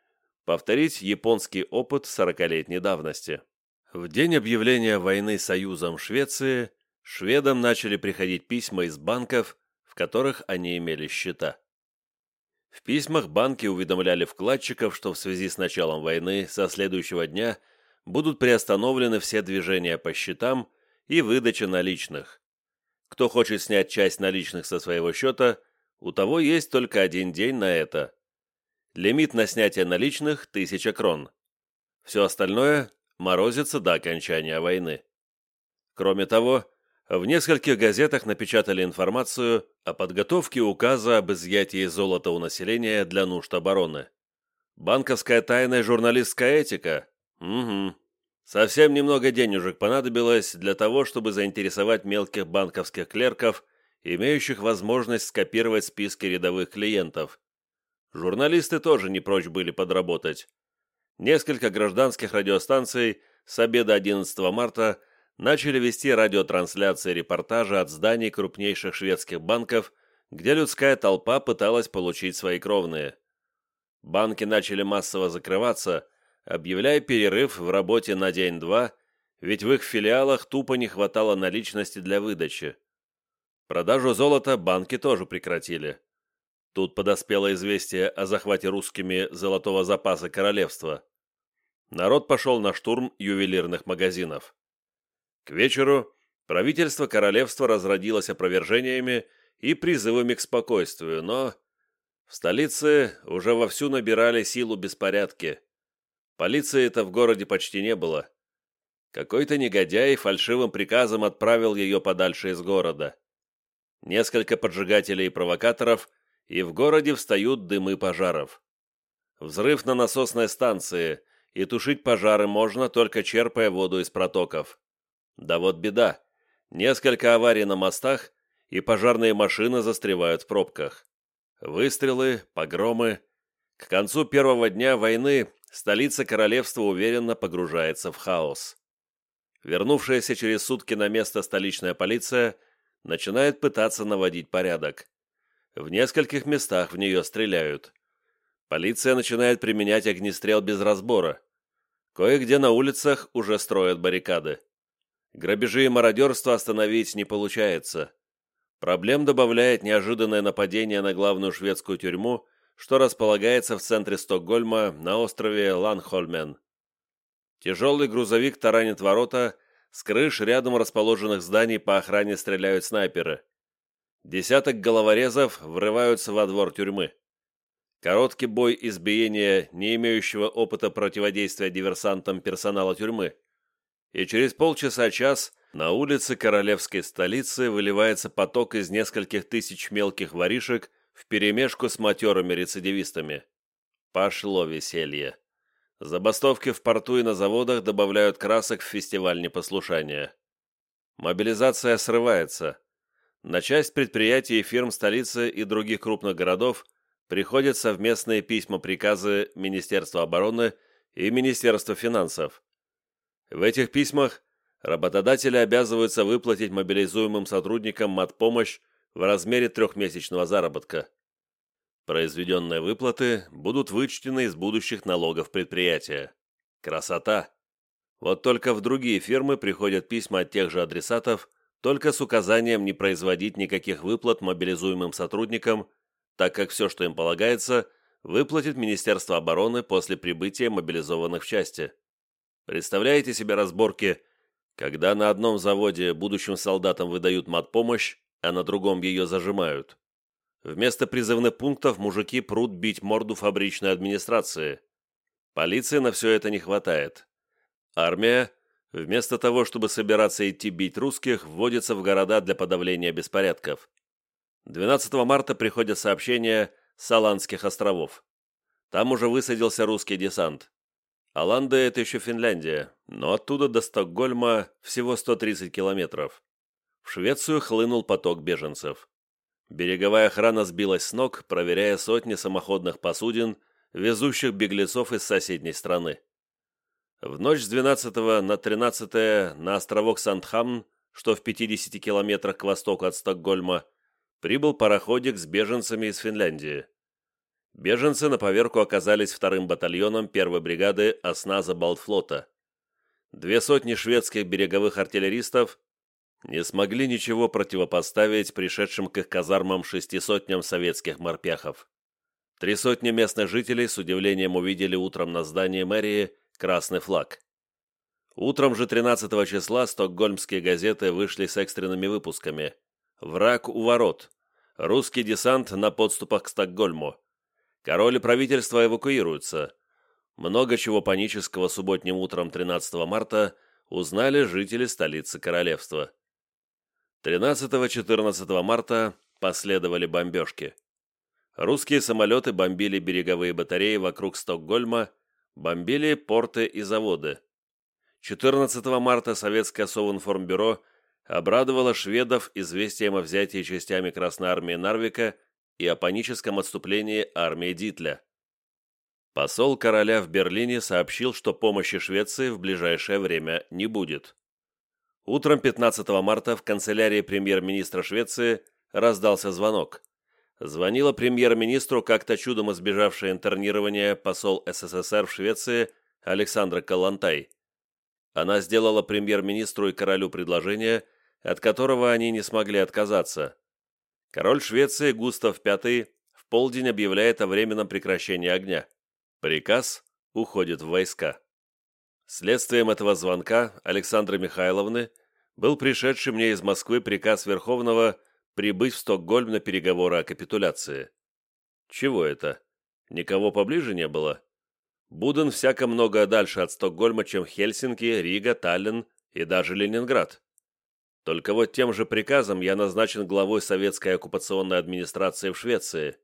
повторить японский опыт сорокалетней давности. В день объявления войны Союзом Швеции шведам начали приходить письма из банков, в которых они имели счета. В письмах банки уведомляли вкладчиков, что в связи с началом войны со следующего дня будут приостановлены все движения по счетам и выдача наличных. Кто хочет снять часть наличных со своего счета, у того есть только один день на это. Лимит на снятие наличных – 1000 крон. Все остальное морозится до окончания войны. Кроме того, в нескольких газетах напечатали информацию о подготовке указа об изъятии золота у населения для нужд обороны. Банковская тайна и журналистская этика? Угу. Совсем немного денежек понадобилось для того, чтобы заинтересовать мелких банковских клерков, имеющих возможность скопировать списки рядовых клиентов. Журналисты тоже не прочь были подработать. Несколько гражданских радиостанций с обеда 11 марта начали вести радиотрансляции репортажа от зданий крупнейших шведских банков, где людская толпа пыталась получить свои кровные. Банки начали массово закрываться, объявляя перерыв в работе на день-два, ведь в их филиалах тупо не хватало наличности для выдачи. Продажу золота банки тоже прекратили. Тут подоспело известие о захвате русскими золотого запаса королевства. Народ пошел на штурм ювелирных магазинов. К вечеру правительство королевства разродилось опровержениями и призывами к спокойствию, но в столице уже вовсю набирали силу беспорядки. Полиции-то в городе почти не было. Какой-то негодяй фальшивым приказом отправил ее подальше из города. Несколько поджигателей и провокаторов, и в городе встают дымы пожаров. Взрыв на насосной станции, и тушить пожары можно, только черпая воду из протоков. Да вот беда. Несколько аварий на мостах, и пожарные машины застревают в пробках. Выстрелы, погромы. К концу первого дня войны столица королевства уверенно погружается в хаос. Вернувшаяся через сутки на место столичная полиция начинает пытаться наводить порядок. В нескольких местах в нее стреляют. Полиция начинает применять огнестрел без разбора. Кое-где на улицах уже строят баррикады. Грабежи и мародерство остановить не получается. Проблем добавляет неожиданное нападение на главную шведскую тюрьму что располагается в центре Стокгольма на острове Ланхольмен. Тяжелый грузовик таранит ворота, с крыш рядом расположенных зданий по охране стреляют снайперы. Десяток головорезов врываются во двор тюрьмы. Короткий бой избиения не имеющего опыта противодействия диверсантам персонала тюрьмы. И через полчаса-час на улице королевской столицы выливается поток из нескольких тысяч мелких воришек вперемешку с матерыми рецидивистами. Пошло веселье. Забастовки в порту и на заводах добавляют красок в фестиваль непослушания. Мобилизация срывается. На часть предприятий и фирм столицы и других крупных городов приходят совместные письма-приказы Министерства обороны и Министерства финансов. В этих письмах работодатели обязываются выплатить мобилизуемым сотрудникам матпомощь в размере трехмесячного заработка. Произведенные выплаты будут вычтены из будущих налогов предприятия. Красота! Вот только в другие фирмы приходят письма от тех же адресатов, только с указанием не производить никаких выплат мобилизуемым сотрудникам, так как все, что им полагается, выплатит Министерство обороны после прибытия мобилизованных в части. Представляете себе разборки, когда на одном заводе будущим солдатам выдают матпомощь, а на другом ее зажимают. Вместо призывных пунктов мужики прут бить морду фабричной администрации. Полиции на все это не хватает. Армия, вместо того, чтобы собираться идти бить русских, вводится в города для подавления беспорядков. 12 марта приходят сообщения с Аландских островов. Там уже высадился русский десант. Аланды – это еще Финляндия, но оттуда до Стокгольма всего 130 километров в Швецию хлынул поток беженцев. Береговая охрана сбилась с ног, проверяя сотни самоходных посудин, везущих беглецов из соседней страны. В ночь с 12 на 13 на островок Сандхамн, что в 50 километрах к востоку от Стокгольма, прибыл пароходик с беженцами из Финляндии. Беженцы на поверку оказались вторым батальоном первой бригады осназа Балтфлота. Две сотни шведских береговых артиллеристов не смогли ничего противопоставить пришедшим к их казармам шести сотням советских морпехов. Три сотни местных жителей с удивлением увидели утром на здании мэрии красный флаг. Утром же 13 числа стокгольмские газеты вышли с экстренными выпусками. «Враг у ворот», «Русский десант на подступах к Стокгольму», «Король и правительство эвакуируются», много чего панического субботним утром 13 марта узнали жители столицы королевства. 13-14 марта последовали бомбежки. Русские самолеты бомбили береговые батареи вокруг Стокгольма, бомбили порты и заводы. 14 марта советское Совинформбюро обрадовало шведов известием о взятии частями Красной Армии Нарвика и о паническом отступлении армии Дитля. Посол короля в Берлине сообщил, что помощи Швеции в ближайшее время не будет. Утром 15 марта в канцелярии премьер-министра Швеции раздался звонок. Звонила премьер-министру, как-то чудом избежавшая интернирования посол СССР в Швеции Александра Калантай. Она сделала премьер-министру и королю предложение, от которого они не смогли отказаться. Король Швеции Густав V в полдень объявляет о временном прекращении огня. Приказ уходит в войска. Следствием этого звонка Александры Михайловны был пришедший мне из Москвы приказ Верховного прибыть в Стокгольм на переговоры о капитуляции. Чего это? Никого поближе не было? Буден всяко много дальше от Стокгольма, чем Хельсинки, Рига, Таллин и даже Ленинград. Только вот тем же приказом я назначен главой советской оккупационной администрации в Швеции.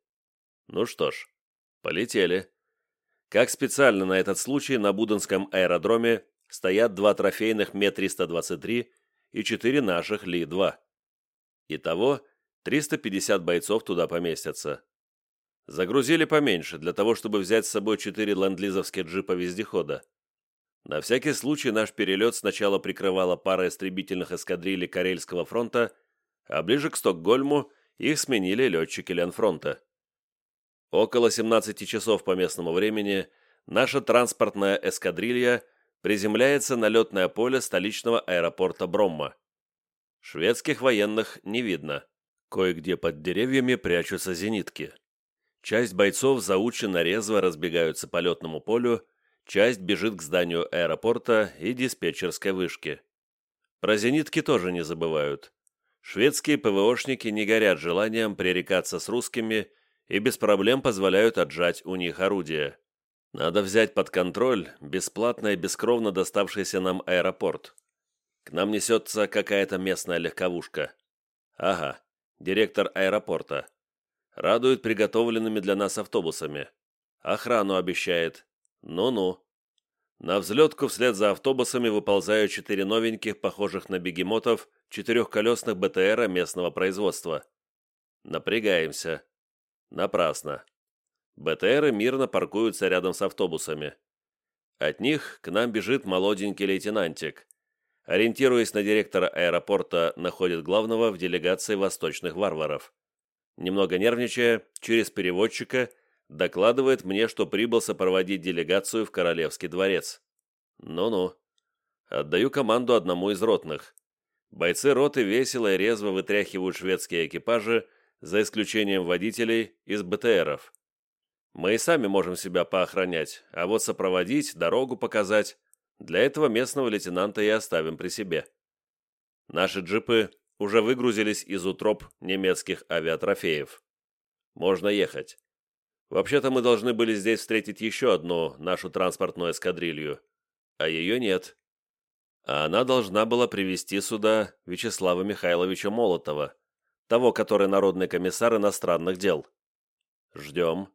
Ну что ж, полетели. Как специально на этот случай на Буденском аэродроме стоят два трофейных Ме-323 и четыре наших Ли-2. Итого 350 бойцов туда поместятся. Загрузили поменьше, для того, чтобы взять с собой четыре ленд-лизовские джипа-вездехода. На всякий случай наш перелет сначала прикрывала пара истребительных эскадрилей Карельского фронта, а ближе к Стокгольму их сменили летчики Ленфронта. Около 17 часов по местному времени наша транспортная эскадрилья приземляется на летное поле столичного аэропорта Бромма. Шведских военных не видно. Кое-где под деревьями прячутся зенитки. Часть бойцов заученно резво разбегаются по летному полю, часть бежит к зданию аэропорта и диспетчерской вышки. Про зенитки тоже не забывают. Шведские ПВОшники не горят желанием пререкаться с русскими и без проблем позволяют отжать у них орудия. Надо взять под контроль бесплатно и бескровно доставшийся нам аэропорт. К нам несется какая-то местная легковушка. Ага, директор аэропорта. Радует приготовленными для нас автобусами. Охрану обещает. Ну-ну. На взлетку вслед за автобусами выползают четыре новеньких, похожих на бегемотов, четырехколесных БТРа местного производства. Напрягаемся. Напрасно. БТРы мирно паркуются рядом с автобусами. От них к нам бежит молоденький лейтенантик. Ориентируясь на директора аэропорта, находит главного в делегации восточных варваров. Немного нервничая, через переводчика докладывает мне, что прибыл сопроводить делегацию в Королевский дворец. Ну-ну. Отдаю команду одному из ротных. Бойцы роты весело и резво вытряхивают шведские экипажи, за исключением водителей из БТРов. Мы и сами можем себя поохранять, а вот сопроводить, дорогу показать, для этого местного лейтенанта и оставим при себе. Наши джипы уже выгрузились из утроб немецких авиатрофеев. Можно ехать. Вообще-то мы должны были здесь встретить еще одну нашу транспортную эскадрилью, а ее нет. А она должна была привести сюда Вячеслава Михайловича Молотова, того, который народный комиссар иностранных дел. Ждем.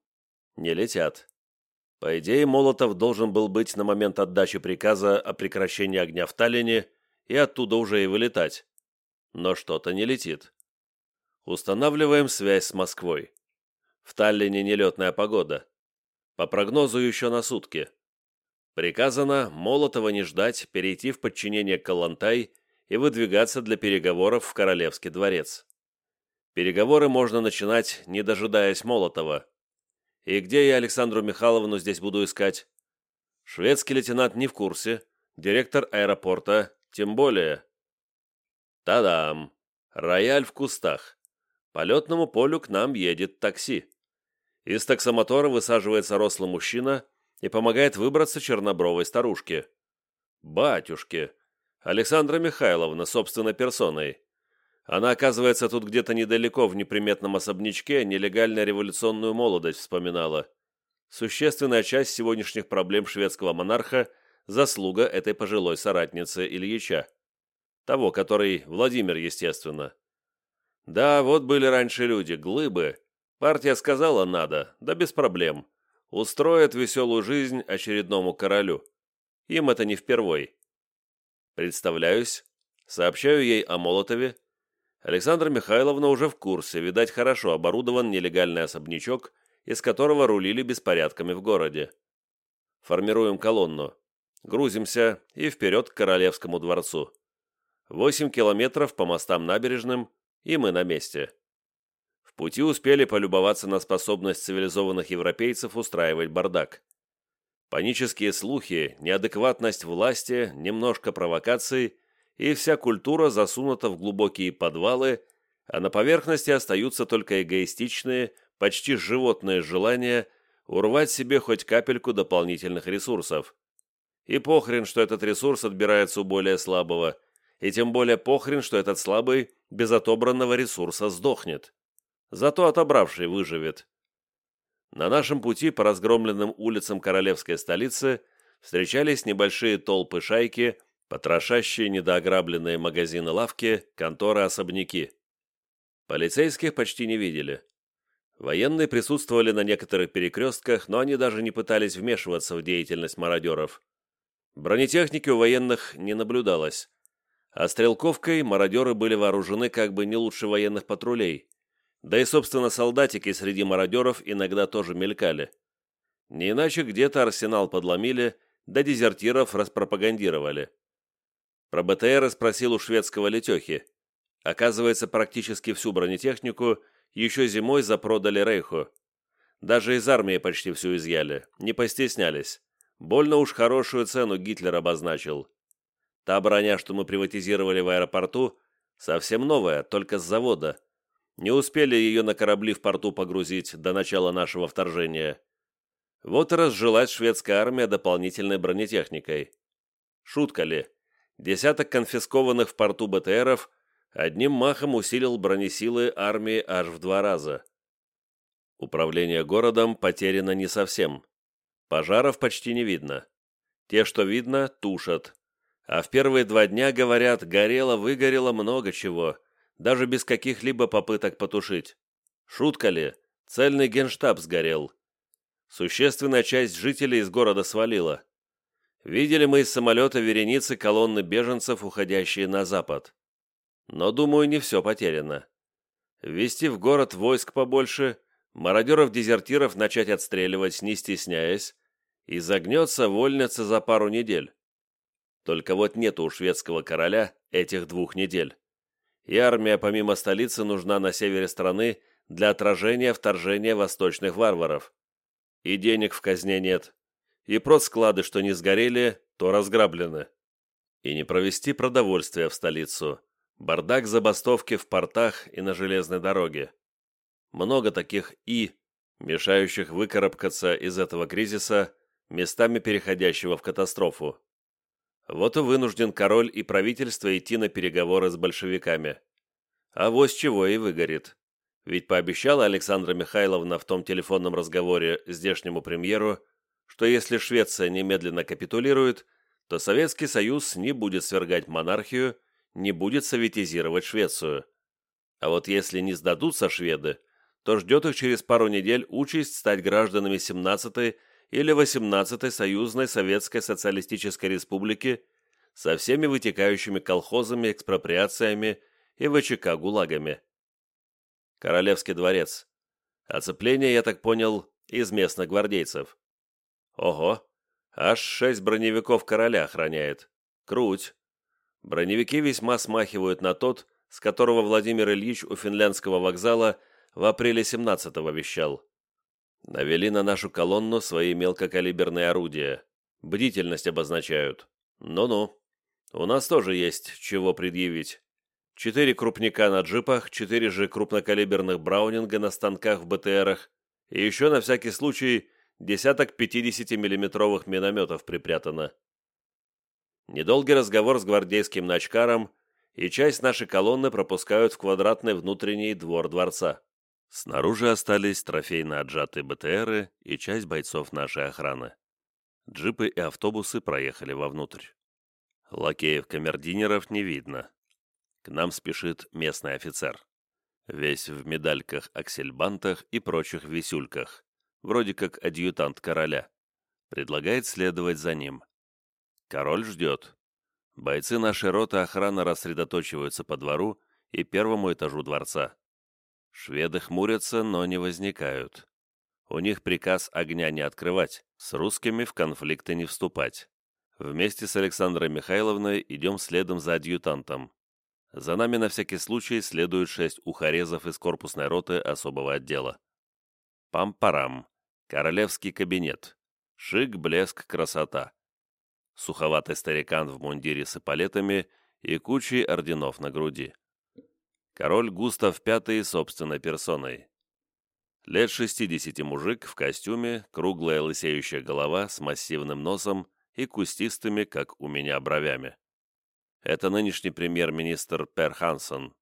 Не летят. По идее, Молотов должен был быть на момент отдачи приказа о прекращении огня в Таллине и оттуда уже и вылетать. Но что-то не летит. Устанавливаем связь с Москвой. В Таллине нелетная погода. По прогнозу еще на сутки. Приказано Молотова не ждать, перейти в подчинение Калантай и выдвигаться для переговоров в Королевский дворец. Переговоры можно начинать, не дожидаясь Молотова. И где я Александру Михайловну здесь буду искать? Шведский лейтенант не в курсе, директор аэропорта тем более. Та-дам! Рояль в кустах. По летному полю к нам едет такси. Из таксомотора высаживается рослый мужчина и помогает выбраться чернобровой старушке. Батюшки! Александра Михайловна, собственной персоной. Она, оказывается, тут где-то недалеко, в неприметном особнячке, нелегальную революционную молодость вспоминала. Существенная часть сегодняшних проблем шведского монарха – заслуга этой пожилой соратницы Ильича. Того, который Владимир, естественно. Да, вот были раньше люди, глыбы. Партия сказала надо, да без проблем. Устроят веселую жизнь очередному королю. Им это не впервой. Представляюсь, сообщаю ей о Молотове. Александра Михайловна уже в курсе, видать, хорошо оборудован нелегальный особнячок, из которого рулили беспорядками в городе. Формируем колонну. Грузимся и вперед к Королевскому дворцу. Восемь километров по мостам набережным, и мы на месте. Пути успели полюбоваться на способность цивилизованных европейцев устраивать бардак. Панические слухи, неадекватность власти, немножко провокаций, и вся культура засунута в глубокие подвалы, а на поверхности остаются только эгоистичные, почти животные желания урвать себе хоть капельку дополнительных ресурсов. И похрен, что этот ресурс отбирается у более слабого, и тем более похрен, что этот слабый без отобранного ресурса сдохнет. Зато отобравший выживет. На нашем пути по разгромленным улицам королевской столицы встречались небольшие толпы шайки, потрошащие недоограбленные магазины-лавки, конторы-особняки. Полицейских почти не видели. Военные присутствовали на некоторых перекрестках, но они даже не пытались вмешиваться в деятельность мародеров. Бронетехники у военных не наблюдалось, а стрелковкой мародеры были вооружены как бы не лучше военных патрулей, да и, собственно, солдатики среди мародеров иногда тоже мелькали. Не иначе где-то арсенал подломили, да дезертиров распропагандировали. Про БТР спросил у шведского летехи. Оказывается, практически всю бронетехнику еще зимой запродали Рейху. Даже из армии почти всю изъяли, не постеснялись. Больно уж хорошую цену Гитлер обозначил. Та броня, что мы приватизировали в аэропорту, совсем новая, только с завода. Не успели ее на корабли в порту погрузить до начала нашего вторжения. Вот и разжилась шведская армия дополнительной бронетехникой. Шутка ли? Десяток конфискованных в порту БТРов одним махом усилил бронесилы армии аж в два раза. Управление городом потеряно не совсем. Пожаров почти не видно. Те, что видно, тушат. А в первые два дня, говорят, горело-выгорело много чего – даже без каких-либо попыток потушить. Шутка ли? Цельный генштаб сгорел. Существенная часть жителей из города свалила. Видели мы из самолета вереницы колонны беженцев, уходящие на запад. Но, думаю, не все потеряно. Ввести в город войск побольше, мародеров-дезертиров начать отстреливать, не стесняясь, и загнется вольница за пару недель. Только вот нету у шведского короля этих двух недель и армия помимо столицы нужна на севере страны для отражения вторжения восточных варваров. И денег в казне нет, и склады, что не сгорели, то разграблены. И не провести продовольствие в столицу. Бардак забастовки в портах и на железной дороге. Много таких «и», мешающих выкарабкаться из этого кризиса, местами переходящего в катастрофу. Вот и вынужден король и правительство идти на переговоры с большевиками. А вось чего и выгорит. Ведь пообещала Александра Михайловна в том телефонном разговоре здешнему премьеру, что если Швеция немедленно капитулирует, то Советский Союз не будет свергать монархию, не будет советизировать Швецию. А вот если не сдадутся шведы, то ждет их через пару недель участь стать гражданами 17-й или 18-й Союзной Советской Социалистической Республики со всеми вытекающими колхозами, экспроприациями и ВЧК гулагами. Королевский дворец. Оцепление, я так понял, из местных гвардейцев. Ого, аж шесть броневиков короля охраняет. Круть. Броневики весьма смахивают на тот, с которого Владимир Ильич у финляндского вокзала в апреле 17-го вещал. Навели на нашу колонну свои мелкокалиберные орудия. Бдительность обозначают. Ну-ну. У нас тоже есть чего предъявить. Четыре крупника на джипах, четыре же крупнокалиберных браунинга на станках в БТРах и еще на всякий случай десяток 50-миллиметровых минометов припрятано. Недолгий разговор с гвардейским начкаром, и часть нашей колонны пропускают в квадратный внутренний двор дворца. Снаружи остались трофейно отжатые БТРы и часть бойцов нашей охраны. Джипы и автобусы проехали вовнутрь. Лакеев-камердинеров не видно. К нам спешит местный офицер. Весь в медальках, аксельбантах и прочих висюльках. Вроде как адъютант короля. Предлагает следовать за ним. Король ждет. Бойцы нашей роты охраны рассредоточиваются по двору и первому этажу дворца. Шведы хмурятся, но не возникают. У них приказ огня не открывать, с русскими в конфликты не вступать. Вместе с Александрой Михайловной идем следом за адъютантом. За нами на всякий случай следуют шесть ухарезов из корпусной роты особого отдела. Пам-парам. Королевский кабинет. Шик, блеск, красота. Суховатый старикан в мундире с эполетами и кучей орденов на груди король Густав V собственной персоной. Лет 60 мужик в костюме, круглая лысеющая голова с массивным носом и кустистыми, как у меня, бровями. Это нынешний премьер-министр Пер Хансон,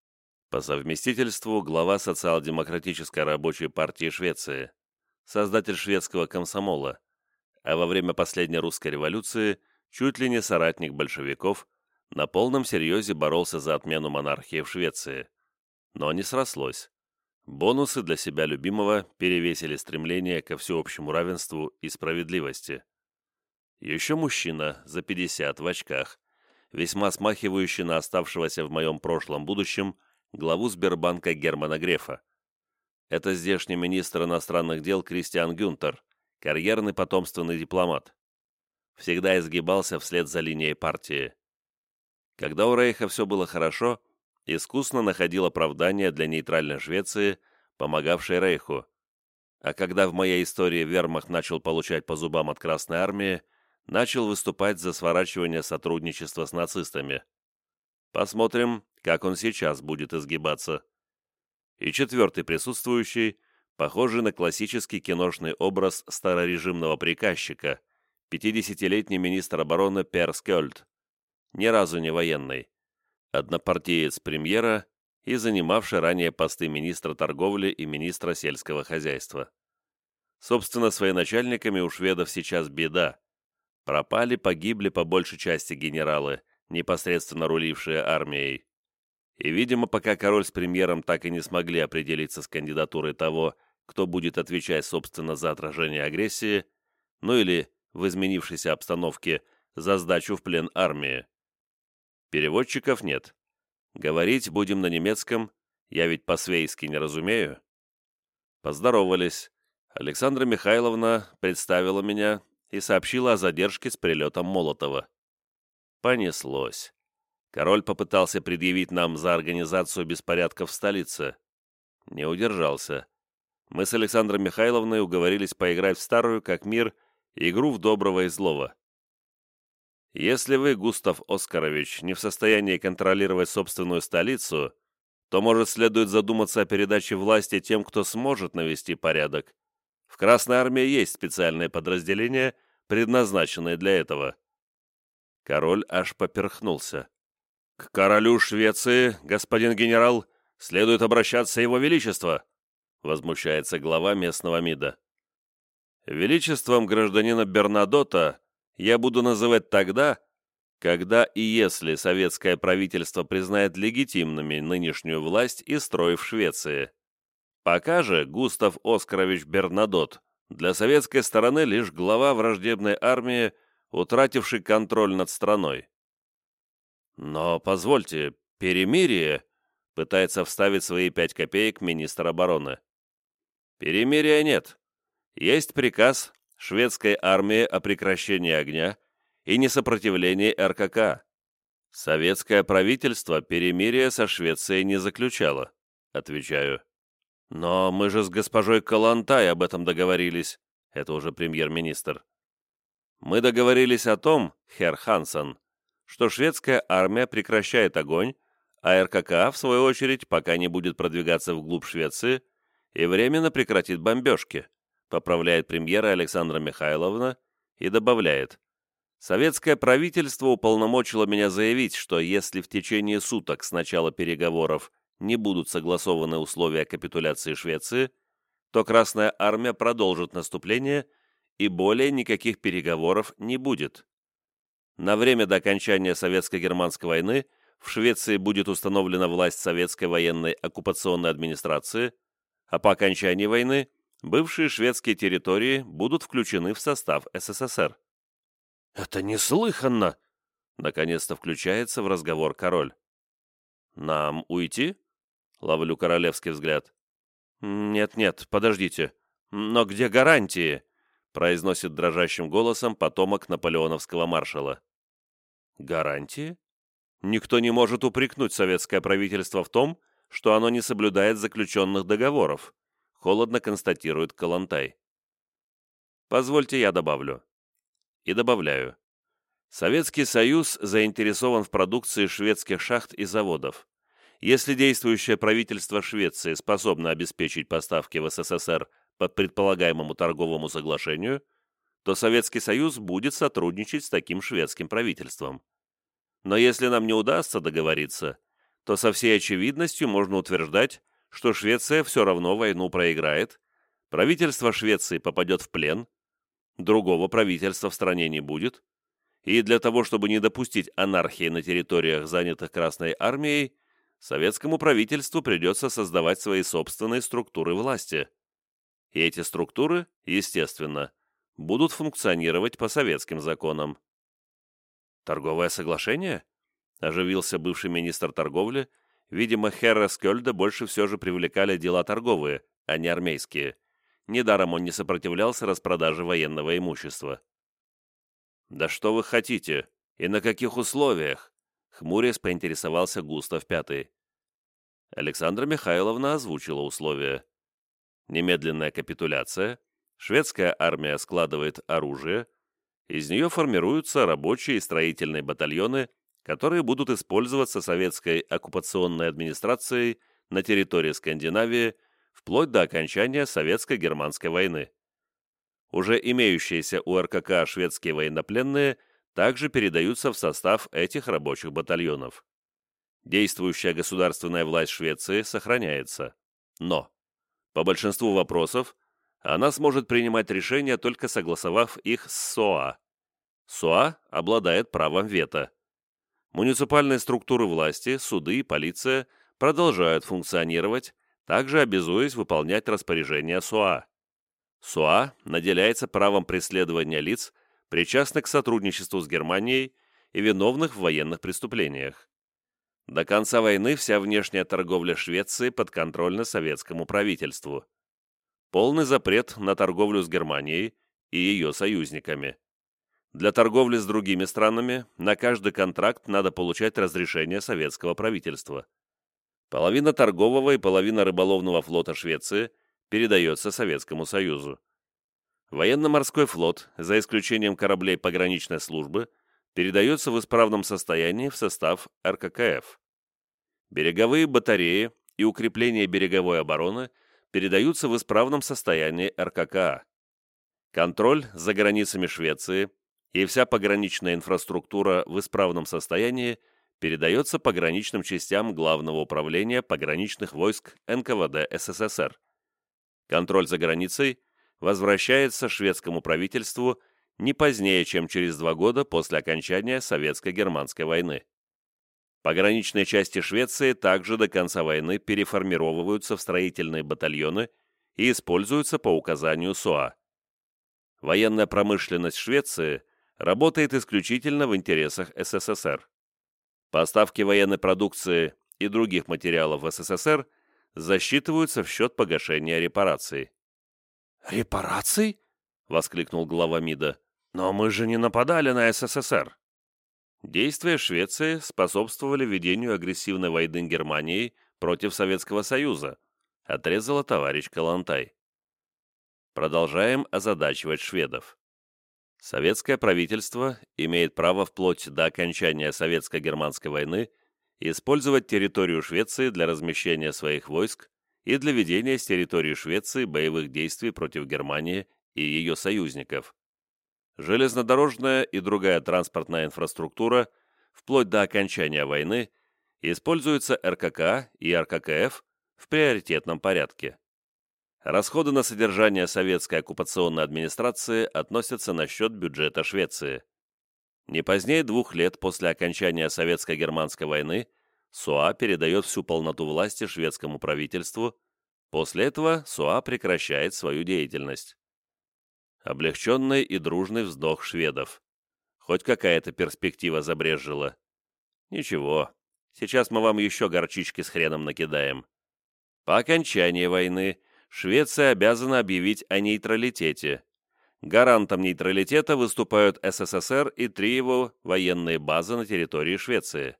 по совместительству глава социал-демократической рабочей партии Швеции, создатель шведского комсомола, а во время последней русской революции чуть ли не соратник большевиков, на полном серьезе боролся за отмену монархии в Швеции но не срослось. Бонусы для себя любимого перевесили стремление ко всеобщему равенству и справедливости. Еще мужчина, за 50, в очках, весьма смахивающий на оставшегося в моем прошлом будущем главу Сбербанка Германа Грефа. Это здешний министр иностранных дел Кристиан Гюнтер, карьерный потомственный дипломат. Всегда изгибался вслед за линией партии. Когда у Рейха все было хорошо – искусно находил оправдание для нейтральной Швеции, помогавшей Рейху. А когда в моей истории вермахт начал получать по зубам от Красной Армии, начал выступать за сворачивание сотрудничества с нацистами. Посмотрим, как он сейчас будет изгибаться. И четвертый присутствующий, похожий на классический киношный образ старорежимного приказчика, 50-летний министр обороны Пер Скёльд. Ни разу не военный однопартиец премьера и занимавший ранее посты министра торговли и министра сельского хозяйства. Собственно, с военачальниками у шведов сейчас беда. Пропали, погибли по большей части генералы, непосредственно рулившие армией. И, видимо, пока король с премьером так и не смогли определиться с кандидатурой того, кто будет отвечать, собственно, за отражение агрессии, ну или, в изменившейся обстановке, за сдачу в плен армии, Переводчиков нет. Говорить будем на немецком, я ведь по-свейски не разумею. Поздоровались. Александра Михайловна представила меня и сообщила о задержке с прилетом Молотова. Понеслось. Король попытался предъявить нам за организацию беспорядков в столице. Не удержался. Мы с Александрой Михайловной уговорились поиграть в старую, как мир, игру в доброго и злого. Если вы, Густав Оскарович, не в состоянии контролировать собственную столицу, то, может, следует задуматься о передаче власти тем, кто сможет навести порядок. В Красной Армии есть специальные подразделения, предназначенные для этого. Король аж поперхнулся. «К королю Швеции, господин генерал, следует обращаться его величество», возмущается глава местного МИДа. Величеством гражданина Бернадота я буду называть тогда, когда и если советское правительство признает легитимными нынешнюю власть и строй в Швеции. Пока же Густав Оскарович Бернадот для советской стороны лишь глава враждебной армии, утративший контроль над страной. Но, позвольте, перемирие пытается вставить свои пять копеек министр обороны. Перемирия нет. Есть приказ шведской армии о прекращении огня и несопротивлении РКК. Советское правительство перемирие со Швецией не заключало, отвечаю. Но мы же с госпожой Калантай об этом договорились. Это уже премьер-министр. Мы договорились о том, херр Хансен, что шведская армия прекращает огонь, а РКК, в свою очередь, пока не будет продвигаться вглубь Швеции, и временно прекратит бомбежки поправляет премьера Александра Михайловна и добавляет. Советское правительство уполномочило меня заявить, что если в течение суток с начала переговоров не будут согласованы условия капитуляции Швеции, то Красная Армия продолжит наступление и более никаких переговоров не будет. На время до окончания Советско-Германской войны в Швеции будет установлена власть советской военной оккупационной администрации, а по окончании войны бывшие шведские территории будут включены в состав СССР. «Это неслыханно! Наконец-то включается в разговор король. «Нам уйти?» — ловлю королевский взгляд. «Нет-нет, подождите. Но где гарантии?» — произносит дрожащим голосом потомок наполеоновского маршала. «Гарантии?» Никто не может упрекнуть советское правительство в том, что оно не соблюдает заключенных договоров, холодно констатирует Калантай. Позвольте я добавлю. И добавляю. Советский Союз заинтересован в продукции шведских шахт и заводов. Если действующее правительство Швеции способно обеспечить поставки в СССР по предполагаемому торговому соглашению, то Советский Союз будет сотрудничать с таким шведским правительством. Но если нам не удастся договориться, то со всей очевидностью можно утверждать, что Швеция все равно войну проиграет, правительство Швеции попадет в плен, другого правительства в стране не будет, и для того, чтобы не допустить анархии на территориях, занятых Красной Армией, советскому правительству придется создавать свои собственные структуры власти. И эти структуры, естественно, будут функционировать по советским законам. «Торговое соглашение?» – оживился бывший министр торговли. Видимо, Херра Скёльда больше все же привлекали дела торговые, а не армейские. Недаром он не сопротивлялся распродаже военного имущества. «Да что вы хотите? И на каких условиях?» — хмурясь поинтересовался Густав Пятый. Александра Михайловна озвучила условия. Немедленная капитуляция, шведская армия складывает оружие, из нее формируются рабочие и строительные батальоны, которые будут использоваться советской оккупационной администрацией на территории Скандинавии вплоть до окончания Советско-германской войны. Уже имеющиеся у РКК шведские военнопленные также передаются в состав этих рабочих батальонов. Действующая государственная власть Швеции сохраняется. Но, по большинству вопросов, она сможет принимать решения, только согласовав их с СОА. СОА обладает правом вето. Муниципальные структуры власти, суды и полиция продолжают функционировать, также обязуясь выполнять распоряжения СОА. СОА наделяется правом преследования лиц, причастных к сотрудничеству с Германией и виновных в военных преступлениях. До конца войны вся внешняя торговля Швеции подконтрольна советскому правительству полный запрет на торговлю с Германией и ее союзниками. Для торговли с другими странами на каждый контракт надо получать разрешение советского правительства. Половина торгового и половина рыболовного флота Швеции передается Советскому Союзу. Военно-морской флот, за исключением кораблей пограничной службы, передается в исправном состоянии в состав РККФ. Береговые батареи и укрепление береговой обороны – передаются в исправном состоянии РККА. Контроль за границами Швеции и вся пограничная инфраструктура в исправном состоянии передается пограничным частям Главного управления пограничных войск НКВД СССР. Контроль за границей возвращается шведскому правительству не позднее, чем через два года после окончания Советско-германской войны. Пограничные части Швеции также до конца войны переформировываются в строительные батальоны и используются по указанию СОА. Военная промышленность Швеции работает исключительно в интересах СССР. Поставки военной продукции и других материалов в СССР засчитываются в счет погашения репараций. «Репараций?» — воскликнул глава МИДа. «Но мы же не нападали на СССР!» Действия Швеции способствовали ведению агрессивной войны Германии против Советского Союза, отрезала товарищ Калантай. Продолжаем озадачивать шведов. Советское правительство имеет право вплоть до окончания Советско-германской войны использовать территорию Швеции для размещения своих войск и для ведения с территории Швеции боевых действий против Германии и ее союзников железнодорожная и другая транспортная инфраструктура вплоть до окончания войны используется РКК и РККФ в приоритетном порядке. Расходы на содержание советской оккупационной администрации относятся на счет бюджета Швеции. Не позднее двух лет после окончания Советско-германской войны СОА передает всю полноту власти шведскому правительству, после этого СОА прекращает свою деятельность облегченный и дружный вздох шведов. Хоть какая-то перспектива забрежила. Ничего, сейчас мы вам еще горчички с хреном накидаем. По окончании войны Швеция обязана объявить о нейтралитете. Гарантом нейтралитета выступают СССР и три его военные базы на территории Швеции.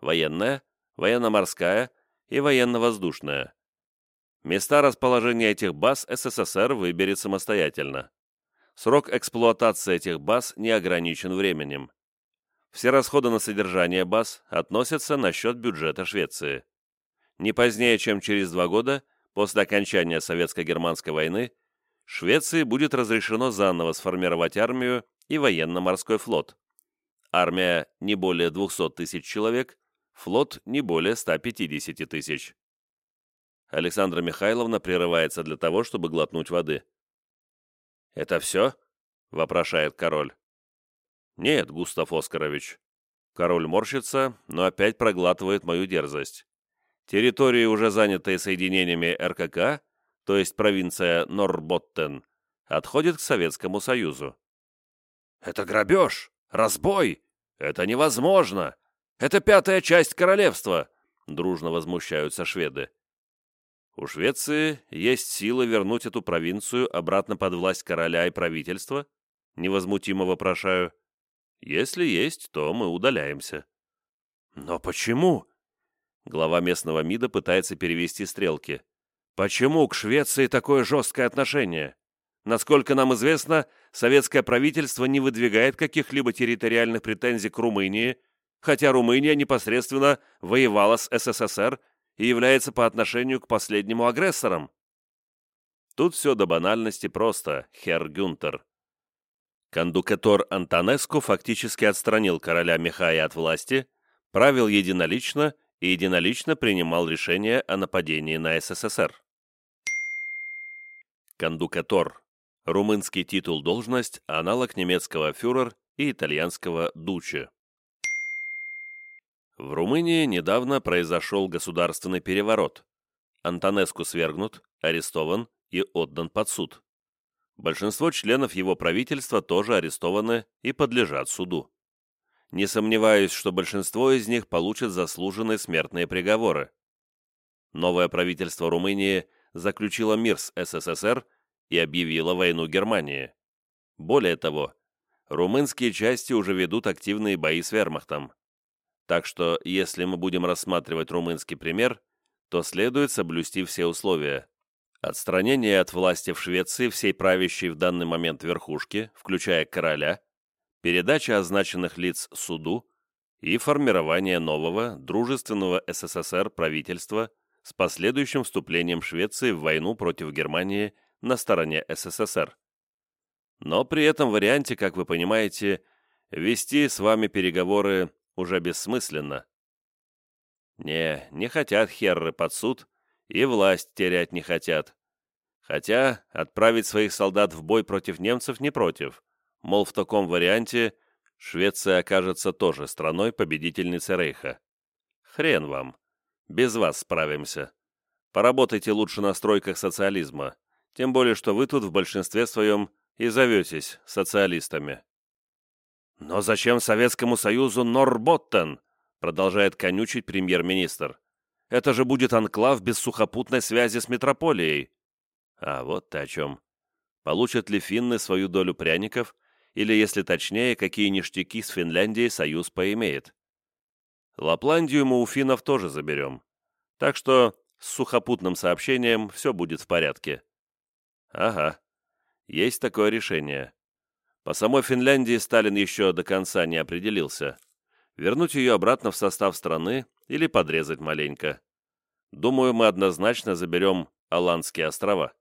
Военная, военно-морская и военно-воздушная. Места расположения этих баз СССР выберет самостоятельно. Срок эксплуатации этих баз не ограничен временем. Все расходы на содержание баз относятся на счет бюджета Швеции. Не позднее, чем через два года, после окончания Советско-Германской войны, Швеции будет разрешено заново сформировать армию и военно-морской флот. Армия не более 200 тысяч человек, флот не более 150 тысяч. Александра Михайловна прерывается для того, чтобы глотнуть воды. «Это все?» — вопрошает король. «Нет, Густав Оскарович». Король морщится, но опять проглатывает мою дерзость. Территории, уже занятые соединениями РКК, то есть провинция Норботтен, отходит к Советскому Союзу. «Это грабеж! Разбой! Это невозможно! Это пятая часть королевства!» Дружно возмущаются шведы. У Швеции есть силы вернуть эту провинцию обратно под власть короля и правительства? Невозмутимо вопрошаю. Если есть, то мы удаляемся. Но почему? Глава местного МИДа пытается перевести стрелки. Почему к Швеции такое жесткое отношение? Насколько нам известно, советское правительство не выдвигает каких-либо территориальных претензий к Румынии, хотя Румыния непосредственно воевала с СССР и является по отношению к последнему агрессором. Тут все до банальности просто, хер Гюнтер. Кондукатор Антонеску фактически отстранил короля Михая от власти, правил единолично и единолично принимал решение о нападении на СССР. Кондукатор – румынский титул-должность, аналог немецкого фюрер и итальянского дуче. В Румынии недавно произошел государственный переворот. Антонеску свергнут, арестован и отдан под суд. Большинство членов его правительства тоже арестованы и подлежат суду. Не сомневаюсь, что большинство из них получат заслуженные смертные приговоры. Новое правительство Румынии заключило мир с СССР и объявило войну Германии. Более того, румынские части уже ведут активные бои с вермахтом. Так что, если мы будем рассматривать румынский пример, то следует соблюсти все условия. Отстранение от власти в Швеции всей правящей в данный момент верхушки, включая короля, передача означенных лиц суду и формирование нового, дружественного СССР правительства с последующим вступлением Швеции в войну против Германии на стороне СССР. Но при этом варианте, как вы понимаете, вести с вами переговоры уже бессмысленно. Не, не хотят херры под суд и власть терять не хотят. Хотя отправить своих солдат в бой против немцев не против, мол, в таком варианте Швеция окажется тоже страной победительницей Рейха. Хрен вам. Без вас справимся. Поработайте лучше на стройках социализма, тем более, что вы тут в большинстве своем и зоветесь социалистами. «Но зачем Советскому Союзу Норботтен?» продолжает конючить премьер-министр. Это же будет анклав без сухопутной связи с метрополией. А вот о чем. Получат ли финны свою долю пряников, или, если точнее, какие ништяки с Финляндией союз поимеет? Лапландию мы у финнов тоже заберем. Так что с сухопутным сообщением все будет в порядке. Ага, есть такое решение. По самой Финляндии Сталин еще до конца не определился вернуть ее обратно в состав страны или подрезать маленько. Думаю, мы однозначно заберем Аландские острова.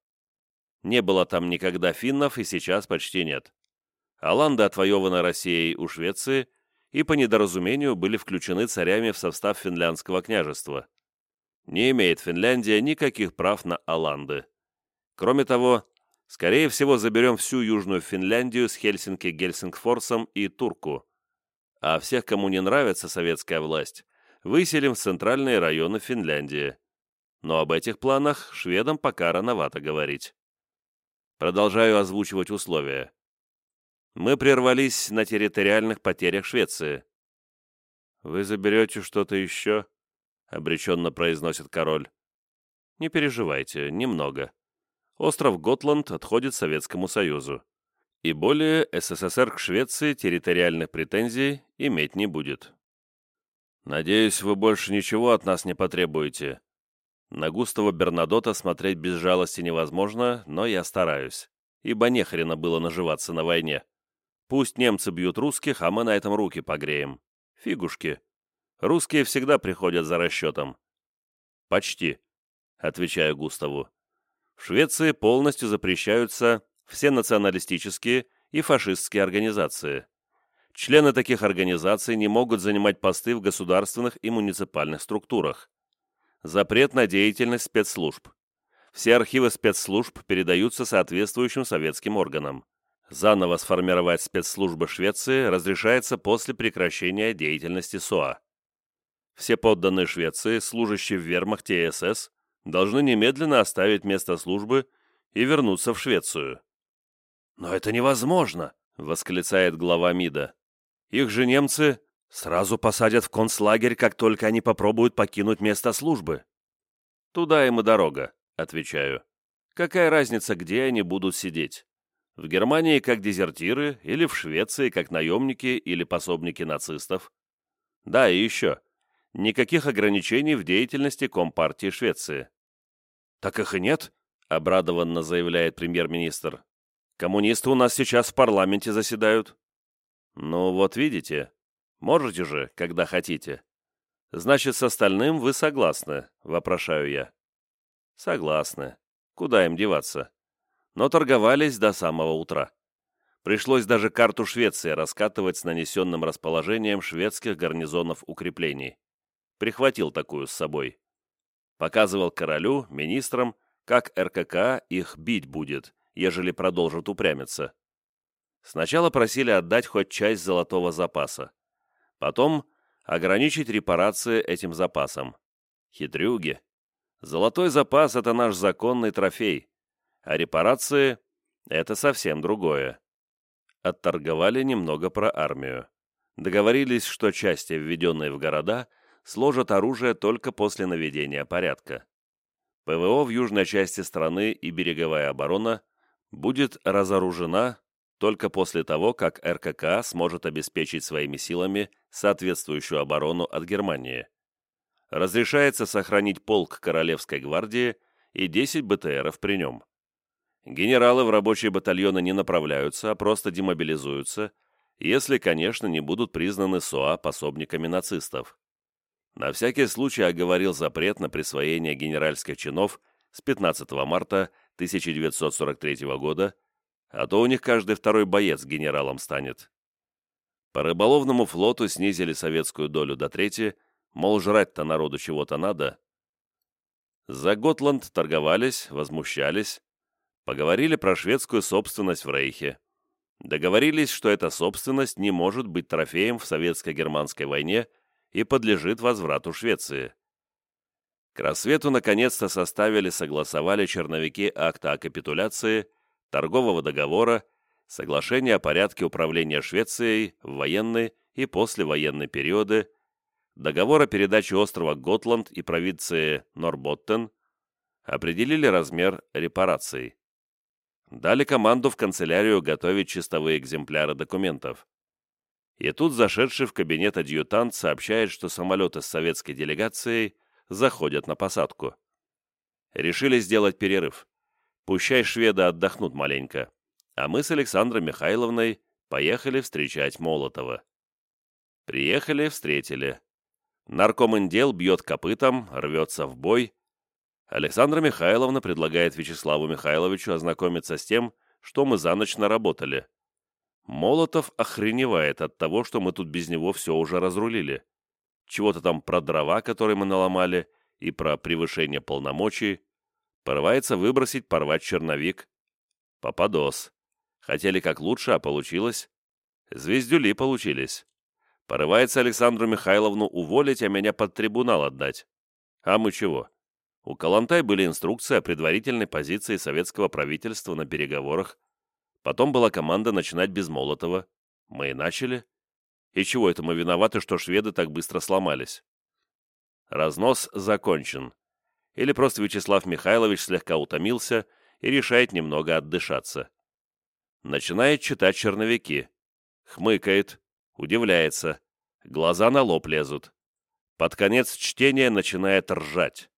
Не было там никогда финнов и сейчас почти нет. Аланды отвоеваны Россией у Швеции и по недоразумению были включены царями в состав финляндского княжества. Не имеет Финляндия никаких прав на Аланды. Кроме того, скорее всего заберем всю Южную Финляндию с Хельсинки, Гельсингфорсом и Турку а всех, кому не нравится советская власть, выселим в центральные районы Финляндии. Но об этих планах шведам пока рановато говорить. Продолжаю озвучивать условия. Мы прервались на территориальных потерях Швеции». «Вы заберете что-то еще?» — обреченно произносит король. «Не переживайте, немного. Остров Готланд отходит Советскому Союзу. И более СССР к Швеции территориальных претензий иметь не будет». «Надеюсь, вы больше ничего от нас не потребуете». На Густава Бернадота смотреть без жалости невозможно, но я стараюсь, ибо нехрена было наживаться на войне. Пусть немцы бьют русских, а мы на этом руки погреем. Фигушки. Русские всегда приходят за расчетом. Почти, отвечаю Густаву. В Швеции полностью запрещаются все националистические и фашистские организации. Члены таких организаций не могут занимать посты в государственных и муниципальных структурах. Запрет на деятельность спецслужб. Все архивы спецслужб передаются соответствующим советским органам. Заново сформировать спецслужбы Швеции разрешается после прекращения деятельности СОА. Все подданные Швеции, служащие в вермахте и СС, должны немедленно оставить место службы и вернуться в Швецию. «Но это невозможно!» — восклицает глава МИДа. «Их же немцы сразу посадят в концлагерь, как только они попробуют покинуть место службы». «Туда им и дорога», — отвечаю. «Какая разница, где они будут сидеть? В Германии как дезертиры или в Швеции как наемники или пособники нацистов. Да, и еще. Никаких ограничений в деятельности Компартии Швеции. «Так их и нет», — обрадованно заявляет премьер-министр. «Коммунисты у нас сейчас в парламенте заседают». «Ну вот видите. Можете же, когда хотите». «Значит, с остальным вы согласны?» — вопрошаю я. «Согласны. Куда им деваться?» Но торговались до самого утра. Пришлось даже карту Швеции раскатывать с нанесенным расположением шведских гарнизонов укреплений. Прихватил такую с собой. Показывал королю, министрам, как РКК их бить будет, ежели продолжат упрямиться. Сначала просили отдать хоть часть золотого запаса. Потом ограничить репарации этим запасом. Хитрюги. Золотой запас – это наш законный трофей а репарации – это совсем другое. Отторговали немного про армию. Договорились, что части, введенные в города, сложат оружие только после наведения порядка. ПВО в южной части страны и береговая оборона будет разоружена только после того, как РКК сможет обеспечить своими силами соответствующую оборону от Германии. Разрешается сохранить полк Королевской гвардии и 10 БТРов при нем. Генералы в рабочие батальоны не направляются, а просто демобилизуются, если, конечно, не будут признаны СОА пособниками нацистов. На всякий случай оговорил запрет на присвоение генеральских чинов с 15 марта 1943 года, а то у них каждый второй боец генералом станет. По рыболовному флоту снизили советскую долю до трети, мол, жрать-то народу чего-то надо. За Готланд торговались, возмущались, Поговорили про шведскую собственность в Рейхе. Договорились, что эта собственность не может быть трофеем в советско-германской войне и подлежит возврату Швеции. К рассвету наконец-то составили согласовали черновики акта о капитуляции, торгового договора, соглашения о порядке управления Швецией в военные и послевоенные периоды, договора передачи острова Готланд и провинции Норботтен, определили размер репараций дали команду в канцелярию готовить чистовые экземпляры документов. И тут зашедший в кабинет адъютант сообщает, что самолеты с советской делегацией заходят на посадку. Решили сделать перерыв. Пущай шведы отдохнут маленько. А мы с Александрой Михайловной поехали встречать Молотова. Приехали, встретили. Наркоминдел бьет копытом, рвется в бой, Александра Михайловна предлагает Вячеславу Михайловичу ознакомиться с тем, что мы за ночь наработали. Молотов охреневает от того, что мы тут без него все уже разрулили. Чего-то там про дрова, которые мы наломали, и про превышение полномочий. Порывается выбросить, порвать черновик. Попадос. Хотели как лучше, а получилось. Звездюли получились. Порывается Александру Михайловну уволить, а меня под трибунал отдать. А мы чего? У Калантай были инструкции о предварительной позиции советского правительства на переговорах. Потом была команда начинать без Молотова. Мы и начали. И чего это мы виноваты, что шведы так быстро сломались? Разнос закончен. Или просто Вячеслав Михайлович слегка утомился и решает немного отдышаться. Начинает читать черновики. Хмыкает, удивляется. Глаза на лоб лезут. Под конец чтения начинает ржать.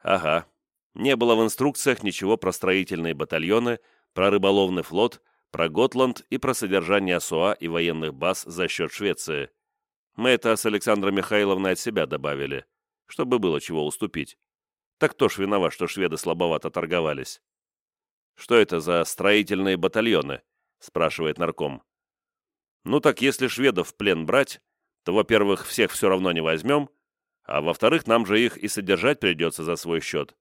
Ага, не было в инструкциях ничего про строительные батальоны, про рыболовный флот, про Готланд и про содержание СОА и военных баз за счет Швеции. Мы это с Александром Михайловной от себя добавили, чтобы было чего уступить. Так кто ж виноват, что шведы слабовато торговались? «Что это за строительные батальоны?» – спрашивает нарком. «Ну так если шведов в плен брать, то, во-первых, всех все равно не возьмем, а во-вторых, нам же их и содержать придется за свой счет.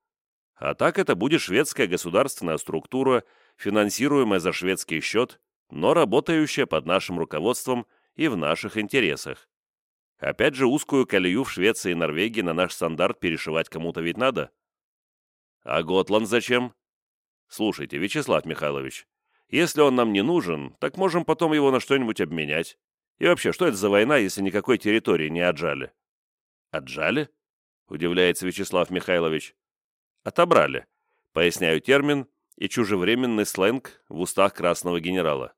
А так это будет шведская государственная структура, финансируемая за шведский счет, но работающая под нашим руководством и в наших интересах. Опять же, узкую колею в Швеции и Норвегии на наш стандарт перешивать кому-то ведь надо. А Готланд зачем? Слушайте, Вячеслав Михайлович, если он нам не нужен, так можем потом его на что-нибудь обменять. И вообще, что это за война, если никакой территории не отжали? Отжали? Удивляется Вячеслав Михайлович. Отобрали. Поясняю термин и чужевременный сленг в устах красного генерала.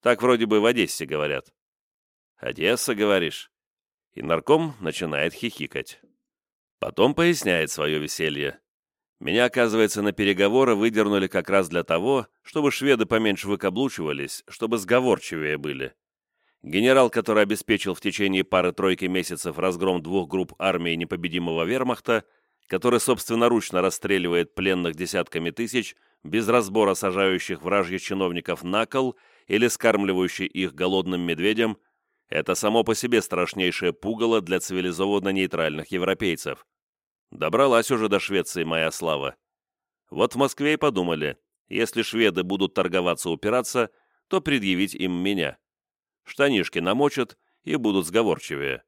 Так вроде бы в Одессе говорят. Одесса, говоришь? И нарком начинает хихикать. Потом поясняет свое веселье. Меня, оказывается, на переговоры выдернули как раз для того, чтобы шведы поменьше выкаблучивались, чтобы сговорчивее были. Генерал, который обеспечил в течение пары-тройки месяцев разгром двух групп армии непобедимого вермахта, который собственноручно расстреливает пленных десятками тысяч, без разбора сажающих вражьих чиновников на кол или скармливающий их голодным медведям, это само по себе страшнейшее пугало для цивилизованно-нейтральных европейцев. Добралась уже до Швеции моя слава. Вот в Москве и подумали, если шведы будут торговаться-упираться, то предъявить им меня штанишки намочат и будут сговорчивее.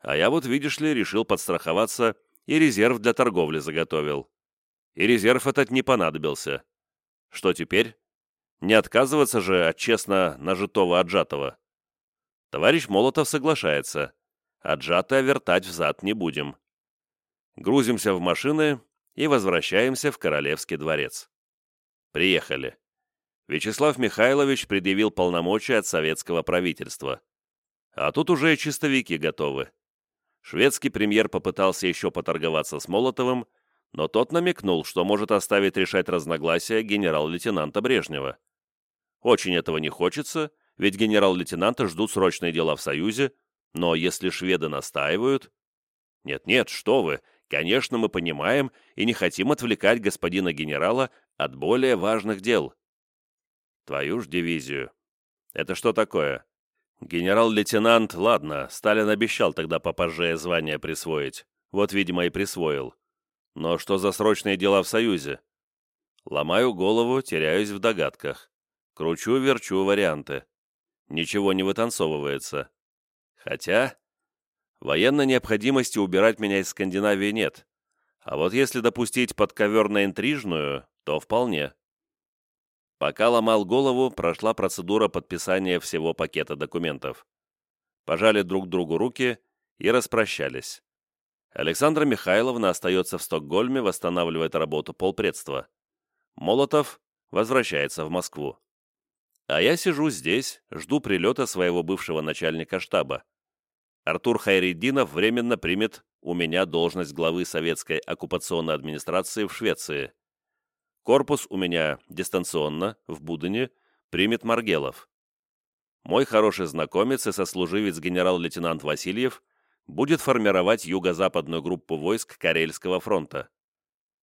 А я вот, видишь ли, решил подстраховаться и резерв для торговли заготовил. И резерв этот не понадобился. Что теперь? Не отказываться же от честно нажитого отжатого. Товарищ Молотов соглашается. Отжатое вертать взад не будем. Грузимся в машины и возвращаемся в Королевский дворец. Приехали. Вячеслав Михайлович предъявил полномочия от советского правительства. А тут уже чистовики готовы. Шведский премьер попытался еще поторговаться с Молотовым, но тот намекнул, что может оставить решать разногласия генерал-лейтенанта Брежнева. Очень этого не хочется, ведь генерал-лейтенанта ждут срочные дела в Союзе, но если шведы настаивают... Нет-нет, что вы, конечно, мы понимаем и не хотим отвлекать господина генерала от более важных дел. Твою ж дивизию. Это что такое? Генерал-лейтенант, ладно, Сталин обещал тогда попозже звание присвоить. Вот, видимо, и присвоил. Но что за срочные дела в Союзе? Ломаю голову, теряюсь в догадках. Кручу-верчу варианты. Ничего не вытанцовывается. Хотя... Военной необходимости убирать меня из Скандинавии нет. А вот если допустить подковерно-интрижную, то вполне. Пока ломал голову, прошла процедура подписания всего пакета документов. Пожали друг другу руки и распрощались. Александра Михайловна остается в Стокгольме, восстанавливает работу полпредства. Молотов возвращается в Москву. А я сижу здесь, жду прилета своего бывшего начальника штаба. Артур Хайреддинов временно примет у меня должность главы советской оккупационной администрации в Швеции. Корпус у меня дистанционно, в Будене, примет Маргелов. Мой хороший знакомец и сослуживец генерал-лейтенант Васильев будет формировать юго-западную группу войск Карельского фронта.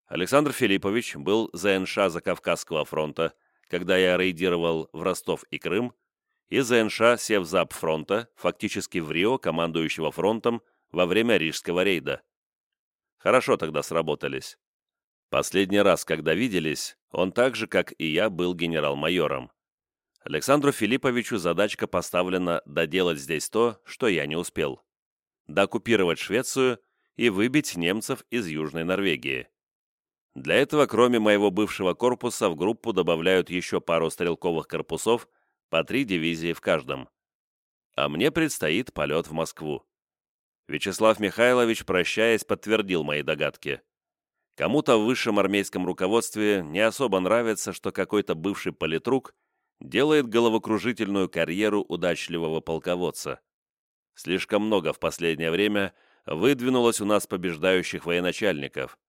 Александр Филиппович был ЗНШ Закавказского фронта, когда я рейдировал в Ростов и Крым, и ЗНШ Севзап фронта, фактически в Рио, командующего фронтом во время Рижского рейда. Хорошо тогда сработались. Последний раз, когда виделись, он так же, как и я, был генерал-майором. Александру Филипповичу задачка поставлена доделать здесь то, что я не успел. Дооккупировать Швецию и выбить немцев из Южной Норвегии. Для этого, кроме моего бывшего корпуса, в группу добавляют еще пару стрелковых корпусов, по три дивизии в каждом. А мне предстоит полет в Москву. Вячеслав Михайлович, прощаясь, подтвердил мои догадки. Кому-то в высшем армейском руководстве не особо нравится, что какой-то бывший политрук делает головокружительную карьеру удачливого полководца. Слишком много в последнее время выдвинулось у нас побеждающих военачальников,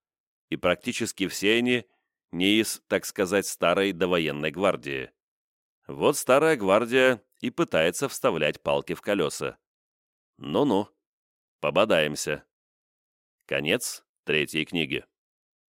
и практически все они не из, так сказать, старой довоенной гвардии. Вот старая гвардия и пытается вставлять палки в колеса. Ну-ну, пободаемся. Конец третьей книги.